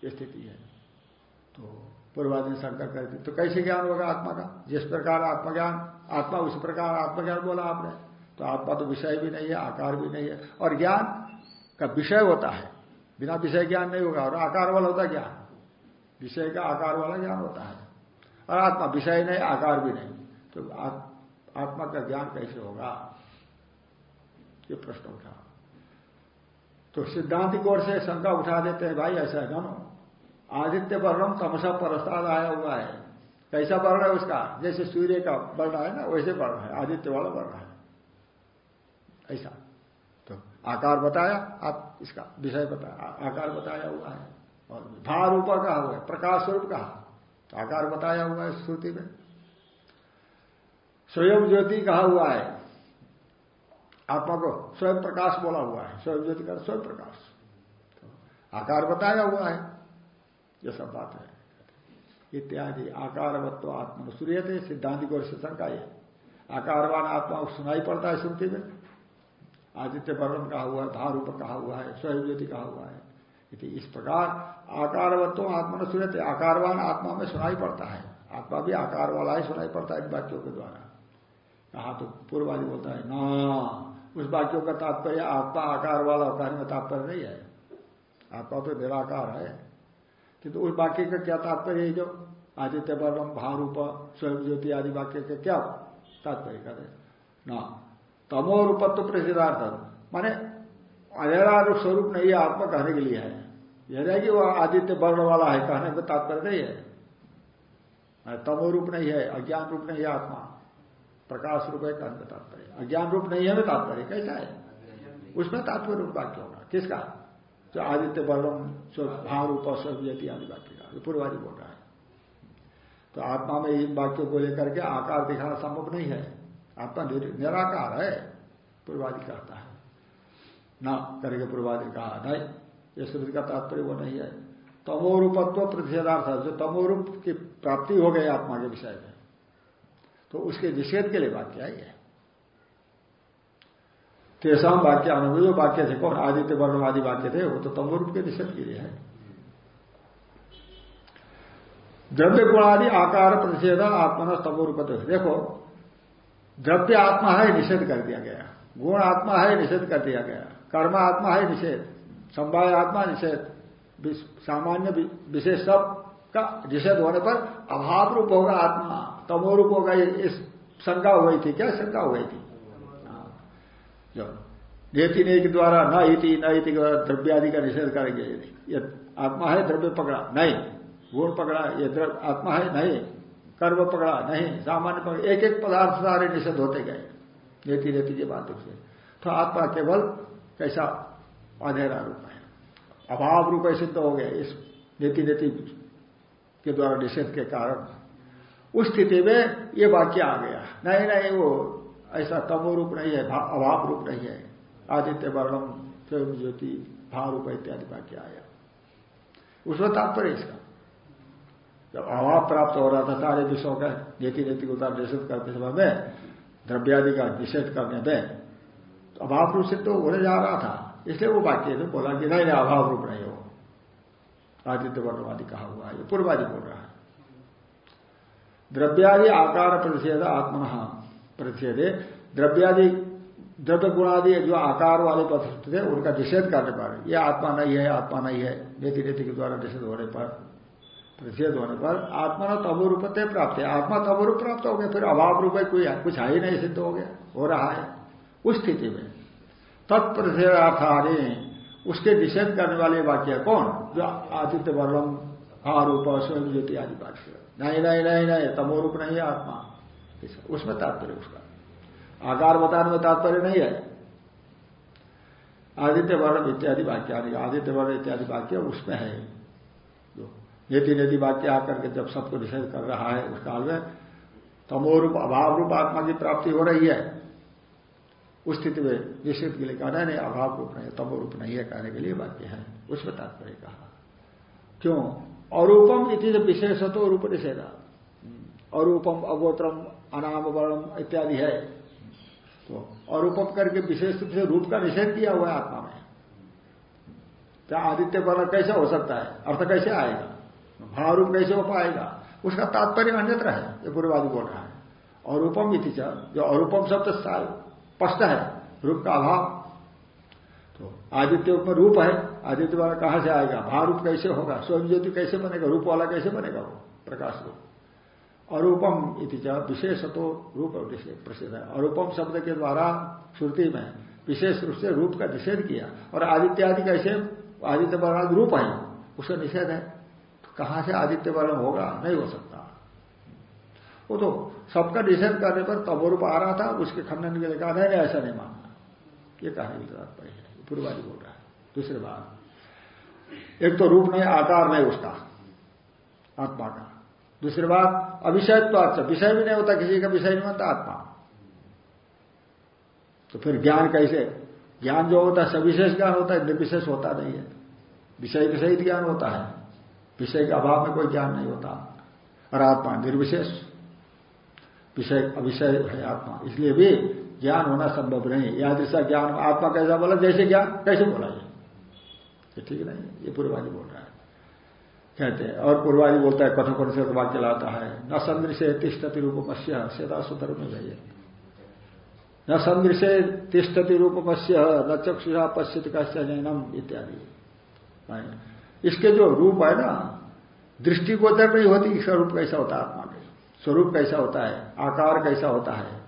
स्थिति है। तो पूर्वाधीन शंकर करती तो कैसे ज्ञान होगा आत्मा का? जिस प्रकार आत्मज्ञान, आत्मा उस प्रकार आत्मज्ञान बोला आपने। तो आत्मा तो विषय भी नहीं है, आकार भी नहीं है। और ज्ञान का विषय होता है। बिना विषय ज्ञान नहीं होगा। और आकार वाला होता ज्ञान विषय का आकार वाला ज्ञान होता है। आत्मा विषय नहीं, आकार भी नहीं। तो आत्मा का ज्ञान कैसे होगा? ये प्रश्न उठा। तो सिद्धांत की ओर से शंका उठा देते हैं, भाई ऐसा है आदित्य वर्णम तमसा परस्ताद आया हुआ है। कैसा वर्ण है उसका? जैसे सूर्य का वर्ण है ना, वैसे वर्ण है। आदित्य वाला वर्ण है। ऐसा। तो आकार बताया, आप इसका विषय बताया, आकार बताया हुआ है। और भार रूप कहा हुआ है, प्रकाश स्वरूप कहा। आकार बताया हुआ है श्रुति में। स्वयं ज्योति कहा हुआ है। आत्मा को स्वयं प्रकाश बोला हुआ है। स्वयं ज्योति का स्वयं प्रकाश। तो आकार बताया हुआ है। यह सब बात है। इत्यादि। आकारवत्व आत्मा सूर्य थे सिद्धांत को शंका ये। आकारवान आत्मा सुनाई पड़ता है सुनते में। आदित्य वर्णन कहा हुआ है धारूप कहा हुआ है स्वयं ज्योति कहा हुआ है। इस प्रकार आकारवत्व आत्मा सूर्य थे आकारवान आत्मा में सुनाई पड़ता है। आत्मा भी आकार वाला ही सुनाई पड़ता है इन वाक्यों के द्वारा। कहा तो पूर्वादि बोलता है, ना, उस वाक्यों का तात्पर्य आत्मा आकार वाला कहने में तात्पर्य नहीं है। आत्मा तो निराकार है। किंतु उस वाक्य का क्या तात्पर्य है? जो आदित्य वर्णम भारूप, स्वयं ज्योति आदि वाक्य का क्या तात्पर्य करे ना तमो रूपत्व प्रसिद्धार्थ माने अधेरा स्वरूप नहीं, आत्मा कहने के लिए है। यह नहीं कि वह आदित्य वर्ण वाला है, कहने का तात्पर्य नहीं है। तमो रूप नहीं है, अज्ञान रूप नहीं है आत्मा। प्रकाश रूप है, कहने का तात्पर्य। अज्ञान रूप नहीं है तात्पर्य कैसा है? उसमें तात्पर्य रूप वाक्य होगा किसका? जो आदित्य वर्णम भाव रूप स्वर्गति आदि वाक्य का। पूर्वादि बोल रहा है। तो आत्मा में इन वाक्यों को लेकर के आकार दिखाना संभव नहीं है। आत्मा निराकार है, पूर्वादि कहता है। ना करके पूर्वादि कहा, नहीं। ये श्रुति का तात्पर्य वो नहीं है। तमोरूपत्व प्रतिषेधार्थ जो तमोरूप की प्राप्ति हो गई आत्मा के विषय में तो उसके निषेध के लिए वाक्य है तेसाम वाक्य अनुभव जो वाक्य थे, कौन? आदित्य, वर्णवादी वाक्य थे, वो तो तमोरूप के निषेध के लिए है। द्रव्य गुणादि आकार प्रतिषेध आत्मा तमोरूप देखो द्रव्य आत्मा है, निषेध कर दिया गया। गुण आत्मा है, निषेध कर दिया गया। कर्म आत्मा है, निषेध। संवाय आत्मा निषेध सामान्य विशेष सब का निषेध होने पर अभाव रूप होगा आत्मा, तमो रूप होगा इस शंका हुई थी, क्या शंका हुई थी? जो नेति ने के द्वारा, न इति न इति के द्वारा द्रव्यादि का निषेध करेंगे ये आत्मा है, द्रव्य पकड़ा, नहीं। गुण पकड़ा, ये आत्मा है, नहीं। कर्म पकड़ा, नहीं। सामान्य पकड़ा एक एक पदार्थ सारे निषेध होते गए। नेति नेति के माध्यम से। तो आत्मा केवल कैसा अधेरा रूप है अभाव रूप सिद्ध हो गए इस नीति नीति के द्वारा निषेध के कारण। उस स्थिति में ये वाक्य आ गया। नहीं नहीं वो ऐसा तमो रूप नहीं है अभाव रूप नहीं है। आदित्य वर्णम स्वयं ज्योति भाव रूप इत्यादि वाक्य आया। उसमें तात्पर्य इसका। जब अभाव प्राप्त हो रहा था, सारे विषयों का नीति नीति को उतार निषेध करते समय में, द्रव्यादि का निषेध करने में तो अभाव रूप से तो होने जा रहा था। इसलिए वो वाक्य ने बोला कि नहीं, अभाव रूप नहीं हो आदित्य वर्णवादी कहा हुआ है पूर्वादि बोल रहा है। द्रव्यादि आकार प्रतिषेध आत्मन प्रतिषेधे। द्रव्यादि, द्रव्य गुणादि जो आकार वाले पदार्थ थे, उनका निषेध करने पर यह आत्मा नहीं है, आत्मा नहीं है नीति नीति के द्वारा निषेध होने पर, प्रतिषेध होने पर आत्मा न तबो रूपते प्राप्त है। आत्मा तबो रूप प्राप्त हो गया, फिर अभाव रूप है, कोई कुछ है ही नहीं, सिद्ध हो गया, हो रहा है। उस स्थिति में तत्प्रतिषेधार्थानी उसके निषेध करने वाले वाक्य कौन? जो आदित्य, वर्णम हा रूप स्वयं ज्योति आदि वाक्य नहीं नहीं नहीं नहीं तमो रूप नहीं है आत्मा। उसमें तात्पर्य उसका। आकार बताने में तात्पर्य नहीं है। आदित्य वर्ण इत्यादि वाक्य आदित्य, वर्ण इत्यादि वाक्य उसमें है। जो नेति नेति वाक्य आकर के जब सबको निषेध कर रहा है उस काल में, तमोरूप अभाव रूप आत्मा की प्राप्ति हो रही है। उस स्थिति में निषेध के लिए कहना नहीं अभाव रूप नहीं तमो रूप नहीं है कहने के लिए वाक्य है। उसमें तात्पर्य कहा। क्यों? अरूपम इति विशेष तो रूप निषेधा अरूपम, अगोत्रम अनाम वर्णम इत्यादि है। तो अरूपम करके विशेष रूप से रूप का निषेध किया हुआ है आत्मा में। क्या आदित्य वर्ण कैसे हो सकता है? अर्थ कैसे आएगा? भारूप कैसे हो पाएगा? उसका तात्पर्य अन्यत्र है, ये पूर्वादि बोल रहा है। अरूपम इति जो अरूपम शब्द स्पष्ट है, रूप का अभाव। तो आदित्य रूप में रूप है, आदित्य वाला कहाँ से आएगा? भारूप कैसे होगा? स्वयं ज्योति कैसे बनेगा? रूप वाला कैसे बनेगा वो? प्रकाश रूप। अरूपम इति विशेष तो रूप प्रसिद्ध है। अरूपम शब्द के द्वारा श्रुति में विशेष रूप से रूप का निषेध किया। और आदित्य आदि कैसे? आदित्य वर्ण रूप है, उसका निषेध है। तो कहाँ से आदित्य वर्ण होगा? नहीं हो सकता। वो तो सबका निषेध करने पर तबोरूप आ रहा था, उसके खंडन के लिए कहा नहीं, ऐसा नहीं मानना ये कहानी तात्पर्य है पूर्वाजी बोल रहा है, दूसरी बात। एक तो रूप नहीं, आकार नहीं उसका, आत्मा का। दूसरी बात अभिषय तो अच्छा विषय भी नहीं होता, किसी का विषय नहीं बनता, आत्मा। तो फिर ज्ञान कैसे? ज्ञान जो होता है, सविशेष ज्ञान होता है, निर्विशेष होता नहीं है। विषय सहित ज्ञान होता है, विषय के अभाव में कोई ज्ञान नहीं होता। और आत्मा निर्विशेष। विषय, अविषय है आत्मा। इसलिए भी ज्ञान होना संभव नहीं या जैसा ज्ञान, आत्मा कैसा बोला? जैसे ज्ञान, कैसे बोला ये? ठीक नहीं ये पूर्वाजी बोल रहा है। कहते हैं, और पूर्वाजी बोलता है कठोपनिषद वाक्य लाता है, न संदृश्य तिष्ठति रूपमस्य श्वेता सूत्र में जाइए न संदृश्य तिष्ठति रूपमस्य, न चक्षुषा पश्चित का नैनम इत्यादि। इसके जो रूप है ना, दृष्टि गोचर नहीं होती इसका रूप कैसा होता आत्मा? स्वरूप कैसा होता है, आकार कैसा होता है,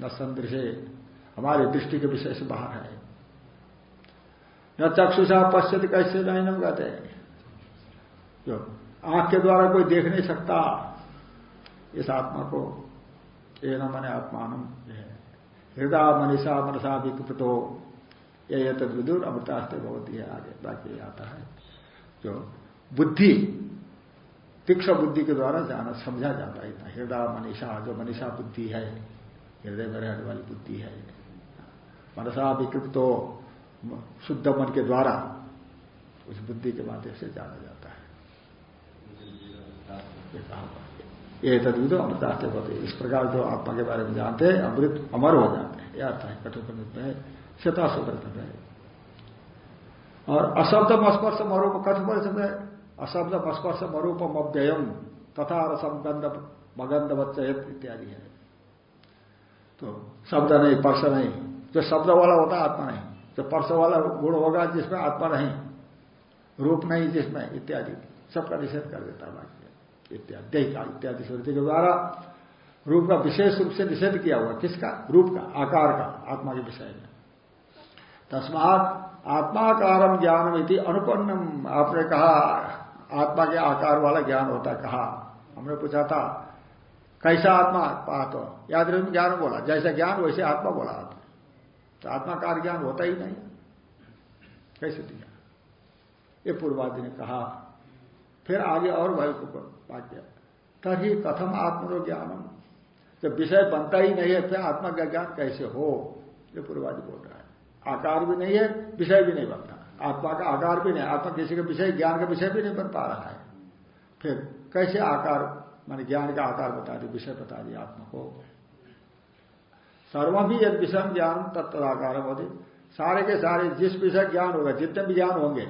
न संदृश्य हमारे दृष्टि के विषय से बाहर है। न चक्षुषा पश्चित कैसे नैनम कहते हैं जो आँख के द्वारा कोई देख नहीं सकता, इस आत्मा को, ये न मने आत्मान हृदय मनीषा मनसा विकृतो, ये तद विदुर अमृतास्ते बहुत है, आगे बाकी आता है। जो बुद्धि तीक्ष बुद्धि के द्वारा जाना, समझा जाता है। इतना हृदय मनीषा, जो मनीषा बुद्धि है हृदय में रहने वाली बुद्धि है। मनसा विकृतो शुद्ध मन के द्वारा उस बुद्धि के माध्यम से जाना जाता है। ये तदविदो अमृतास्ते होते इस प्रकार जो आत्मा के बारे में जानते हैं, अमृत अमर हो जाते हैं। यह अर्थ है कठोपनिषद में शता सुकृत है। और अशब्द मस्पर्श मरूप कठोपनिषद में अशब्द स्पर्श मरूपम अव्ययम तथा गंध मगंध बच्चयत इत्यादि है। तो शब्द नहीं पर्श नहीं जो शब्द वाला होता आत्मा नहीं। जो पर्श वाला गुण होगा, जिसमें आत्मा नहीं, रूप नहीं, जिसमें इत्यादि, सबका निषेध कर देता है इत्यादि का इत्यादि श्रुति के द्वारा रूप का विशेष रूप से निषेध किया हुआ किसका? रूप का, आकार का, आत्मा के विषय में। तस्मात आत्माकार ज्ञानम इति अनुपन्नम। आपने कहा आत्मा के आकार वाला ज्ञान होता कहा। हमने पूछा था, कैसा आत्मा? पात याद रहे, ज्ञान बोला। जैसा ज्ञान, वैसे आत्मा बोला आपने। तो आत्माकार ज्ञान होता ही नहीं। कैसे दिया? ये पूर्वादि ने कहा, फिर आगे और वाक्य तभी कथम आत्मनो ज्ञानम। जब विषय बनता ही नहीं है, फिर आत्मा का ज्ञान कैसे हो? ये पूर्वादि बोल रहा है। आकार भी नहीं है, विषय भी नहीं बनता। आत्मा का आकार भी नहीं, आत्मा किसी का विषय, ज्ञान का विषय भी नहीं बन पा रहा है। फिर कैसे आकार, मान ज्ञान का आकार बता दी विषय बता दिया आत्मा को? सर्व भी यद विषय ज्ञान तत्वाकार होते। सारे के सारे जिस विषय ज्ञान होगा, जितने भी ज्ञान होंगे,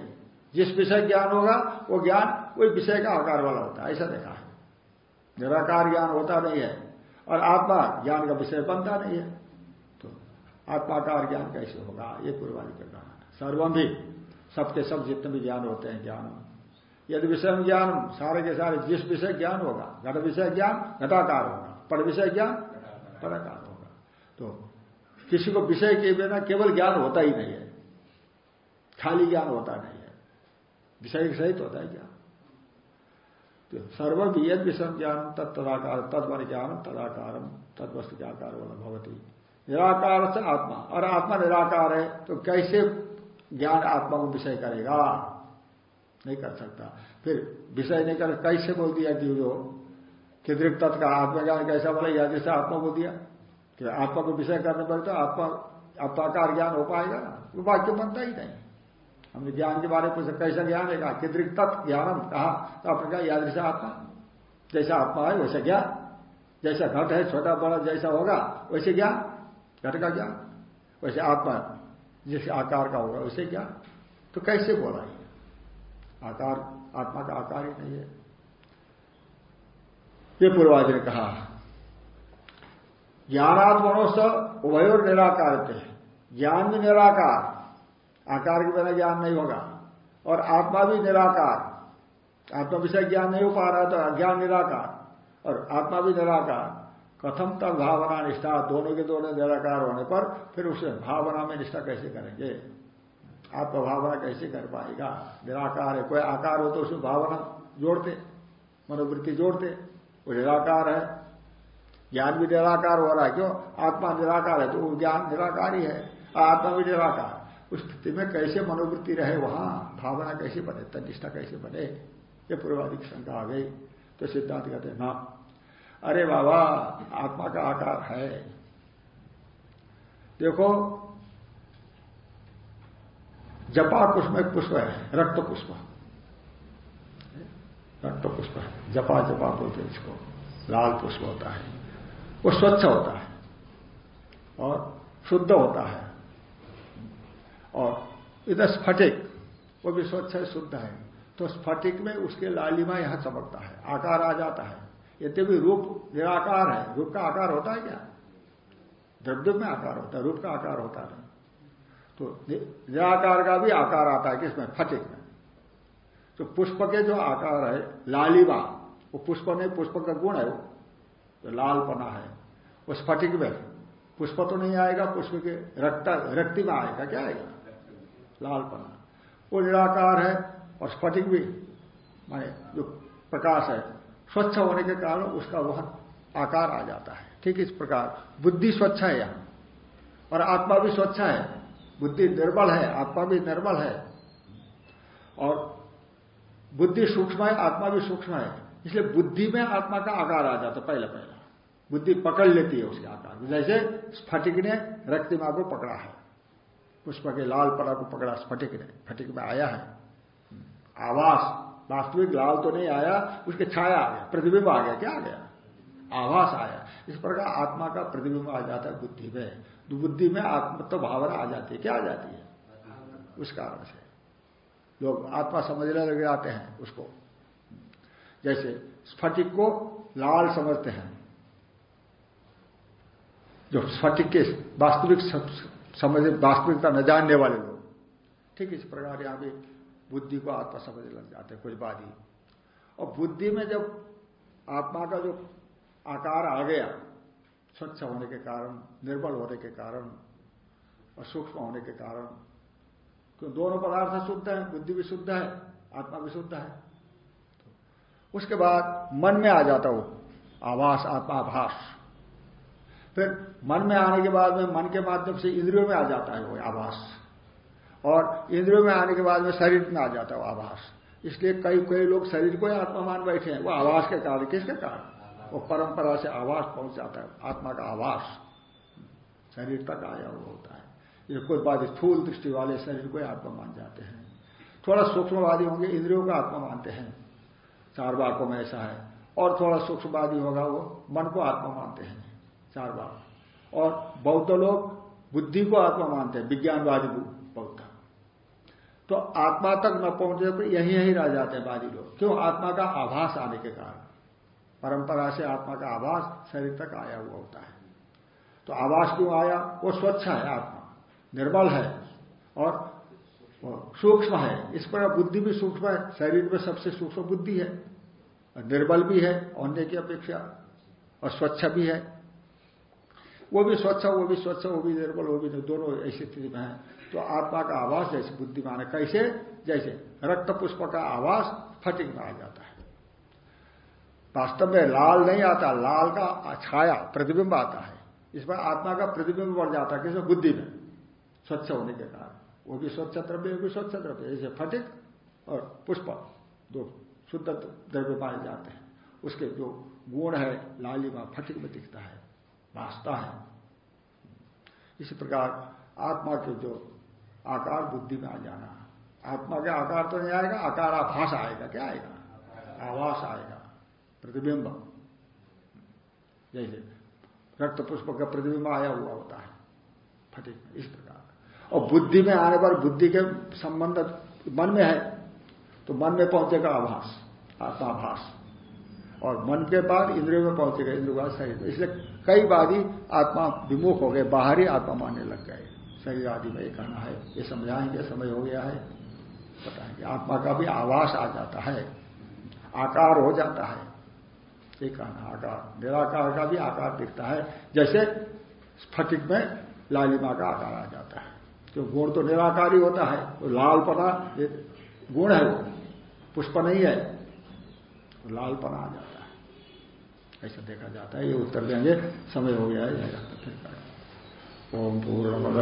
जिस विषय ज्ञान होगा, वो ज्ञान, वही विषय का आकार वाला होता है, ऐसा देखा है। निराकार ज्ञान होता नहीं है, और आत्मा ज्ञान का विषय बनता नहीं है। तो आत्माकार ज्ञान कैसे होगा? ये है। सर्वम भी सबके सब जितने भी ज्ञान होते हैं ज्ञान। यदि विषय ज्ञान, सारे के सारे जिस विषय ज्ञान होगा, घट विषय ज्ञान, घटाकार होगा। पट विषय ज्ञान, पटाकार होगा। तो किसी को विषय के बिना केवल ज्ञान होता ही नहीं है। खाली ज्ञान होता नहीं है। विषय सहित होता है ज्ञान। तो सर्व यद विषम ज्ञान तत्दाकार तत्वर ज्ञान तदाकारम तत्वस्तु के आकार वाला भवती। निराकार से आत्मा। और आत्मा निराकार है तो कैसे ज्ञान आत्मा को विषय करेगा। नहीं कर सकता। फिर विषय नहीं कर, कैसे बोल दिया कि? जो किदृक तत्व का आत्मज्ञान कैसा बोला? या जैसे आत्मा को दिया? कि आत्मा को विषय करने पर तो आत्मा, आत्माकार ज्ञान हो पाएगा ना? वो वाक्य बनता ही नहीं। हमने ज्ञान के बारे में पूछा, कैसा ज्ञान है? कहा, किदृक तत्व ज्ञानम। कहा तो आपने कहा याद जैसा आत्मा। जैसा आत्मा है, वैसा ज्ञान। जैसा घट है, छोटा बड़ा जैसा होगा, वैसे ज्ञान। घट का ज्ञान। वैसे आत्मा जिस आकार का होगा वैसे क्या? तो कैसे बोला ये? आकार, आत्मा का आकार ही नहीं है। ये पूर्वाज ने कहा ज्ञानात्मनो स उभयोर निराकार थे ज्ञान भी निराकार, आकार के बिना ज्ञान नहीं होगा। और आत्मा भी निराकार, आत्मा विषय ज्ञान नहीं हो पा रहा तो अज्ञान निराकार। और आत्मा भी निराकार कथम तक भावना निष्ठा, दोनों के दोनों निराकार होने पर फिर उसे भावना में निष्ठा कैसे करेंगे? आत्मा भावना कैसे कर पाएगा? निराकार है, कोई आकार हो तो उसमें भावना जोड़ते, मनोवृत्ति जोड़ते, वो निराकार है। ज्ञान भी निराकार हो रहा है, क्यों? आत्मा निराकार है तो वो ज्ञान निराकार ही है आत्मा भी निराकार। उस स्थिति में कैसे मनोवृत्ति रहे वहाँ? भावना कैसे बने, तनिष्ठा कैसे बने? ये पूर्वाधिक शंका आ गई। तो सिद्धांत कहते ना। अरे बाबा, आत्मा का आकार है। देखो, जपा पुष्प एक पुष्प है, रक्त पुष्प। रक्त पुष्प है, जपा जपा बोलते हैं इसको। लाल पुष्प होता है। वो स्वच्छ होता है और शुद्ध होता है। और इधर स्फटिक, वो भी स्वच्छ है, शुद्ध है। तो स्फटिक में उसके लालिमा यहाँ चमकता है, आकार आ जाता है। यद्यपि रूप निराकार है, रूप का आकार होता है क्या? द्रव्य में आकार होता है, रूप का आकार होता नहीं तो निराकार का भी आकार आता है किसमें? फटिक में। तो पुष्प के जो आकार है लालिमा वो पुष्प नहीं, पुष्प का गुण है वो, जो लालपना है। वो स्फटिक में, पुष्प तो नहीं आएगा, पुष्प के रक्त, रक्ति में आएगा, क्या आएगा? लालपना। वो निराकार है, और स्फटिक भी, माने जो प्रकाश है स्वच्छ होने के कारण उसका वह आकार आ जाता है। ठीक इस प्रकार। बुद्धि स्वच्छ है यहाँ। और आत्मा भी स्वच्छ है। बुद्धि निर्बल है। आत्मा भी निर्बल है। और बुद्धि सूक्ष्म है, आत्मा भी सूक्ष्म है। इसलिए बुद्धि में आत्मा का आकार आ जाता पहले पहला। बुद्धि पकड़ लेती है उसके आकार जैसे स्फटिक ने रक्तिमा को पकड़ा है। पुष्प के लाल पड़ा को पकड़ा स्फटिक ने। फटिक में आया है। आवास वास्तविक लाल तो नहीं आया, उसके छाया आ गया, प्रतिबिंब आ गया, क्या आ गया? आवास आया। इस प्रकार आत्मा का प्रतिबिंब आ जाता है बुद्धि में। बुद्धि में आत्मत्व तो भावना आ जाती है। क्या आ जाती है? उस कारण से। लोग आत्मा समझने लग जाते हैं उसको। जैसे स्फटिक को लाल समझते हैं। जो स्फटिक के वास्तविक समझ, वास्तविकता न जानने वाले लोग। ठीक इस प्रकार यहाँ भी बुद्धि को आत्मा समझने लग जाते हैं, कुछ बादी और बुद्धि में जब आत्मा का जो आकार आ गया, स्वच्छ होने के कारण, निर्बल होने के कारण और सूक्ष्म होने के कारण, क्यों दोनों पदार्थ शुद्ध है, बुद्धि भी शुद्ध है, आत्मा भी शुद्ध है। तो उसके बाद मन में आ जाता वो आवास आत्माभास। फिर मन में आने के बाद में मन के माध्यम से इंद्रियों में आ जाता है वो आभास। और इंद्रियों में आने के बाद में शरीर में आ जाता है वो आभास। इसलिए कई कई लोग शरीर को ही आत्मा मान बैठे हैं। वो आवास के कारण, किसके कारण? वो परंपरा से आवास पहुँच जाता है। आत्मा का आवास शरीर तक आया हुआ होता है। ये कोई बात स्थूल दृष्टि वाले शरीर को आत्मा मान जाते हैं। थोड़ा सूक्ष्मवादी होंगे, इंद्रियों का आत्मा मानते हैं। चार बाकों में ऐसा है। और थोड़ा सूक्ष्मवादी होगा वो, मन को आत्मा मानते हैं। चार बार और बौद्ध लोग बुद्धि को आत्मा मानते हैं, विज्ञानवादी तो आत्मा तक न पहुँचने पर यही यही रह जाते हैं वादी लोग। क्यों? आत्मा का आभास आने के कारण। परंपरा से आत्मा का आवास शरीर तक आया हुआ होता है। तो आवास क्यों आया? वो स्वच्छ है आत्मा। निर्बल है। और सूक्ष्म है। इस पर बुद्धि भी सूक्ष्म है। शरीर में सबसे सूक्ष्म बुद्धि है। निर्बल भी है अन्य की अपेक्षा। और स्वच्छ भी है। वो भी स्वच्छ, वो भी स्वच्छ, वो भी निर्बल, वो भी दोनों ऐसी स्थिति में है। तो आत्मा का आवास जैसे बुद्धिमान है, कैसे? जैसे रक्त पुष्प का आवास फटिक में आ जाता है। वास्तव में लाल नहीं आता, लाल का छाया, प्रतिबिंब आता है। इसमें आत्मा का प्रतिबिंब बढ़ जाता है, किसमें? बुद्धि में। स्वच्छ होने के कारण। वो भी स्वच्छ द्रव्य भी स्वच्छ द्रव्य। जैसे फटिक और पुष्प, दो शुद्ध द्रव्य पाए जाते हैं। उसके जो गुण है लालिमा फटिक में दिखता है भाषता है। इसी प्रकार आत्मा के जो आकार बुद्धि में आ जाना। आत्मा के आकार तो नहीं आएगा, आकार आभास आएगा। क्या आएगा? आवास आएगा। प्रतिबिंब। जैसे रक्त पुष्प का प्रतिबिंब आया हुआ होता है। फटिक इस प्रकार। और बुद्धि में आने पर बुद्धि के संबंध मन में है तो मन में पहुंचेगा आभास, आत्माभास। और मन के बाद इंद्रियों में पहुंचेगा इंद्र बाद शरीर। इसलिए कई बार ही आत्मा विमुख हो गए, बाहरी आत्मा मानने लग गए। शरीर आदि में कहना है। ये समझाएँगे, समय हो गया है। बताएँगे। आत्मा का भी आवास आ जाता है। आकार हो जाता है। ये कहना आकार। निराकार का भी आकार दिखता है। जैसे स्फटिक में लालिमा का आकार आ जाता है। जो गुण तो निराकार ही होता है। वो लालपना गुण है वो। पुष्प नहीं है। लालपना आ जाता है। ऐसा देखा जाता है। ये उत्तर देंगे। समय हो गया है। ओम पूर्णमद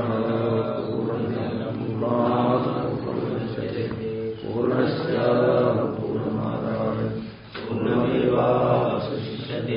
पूर्णमाद पूर्णस्य पूर्णमादाय पूर्णमेवावशिष्यते।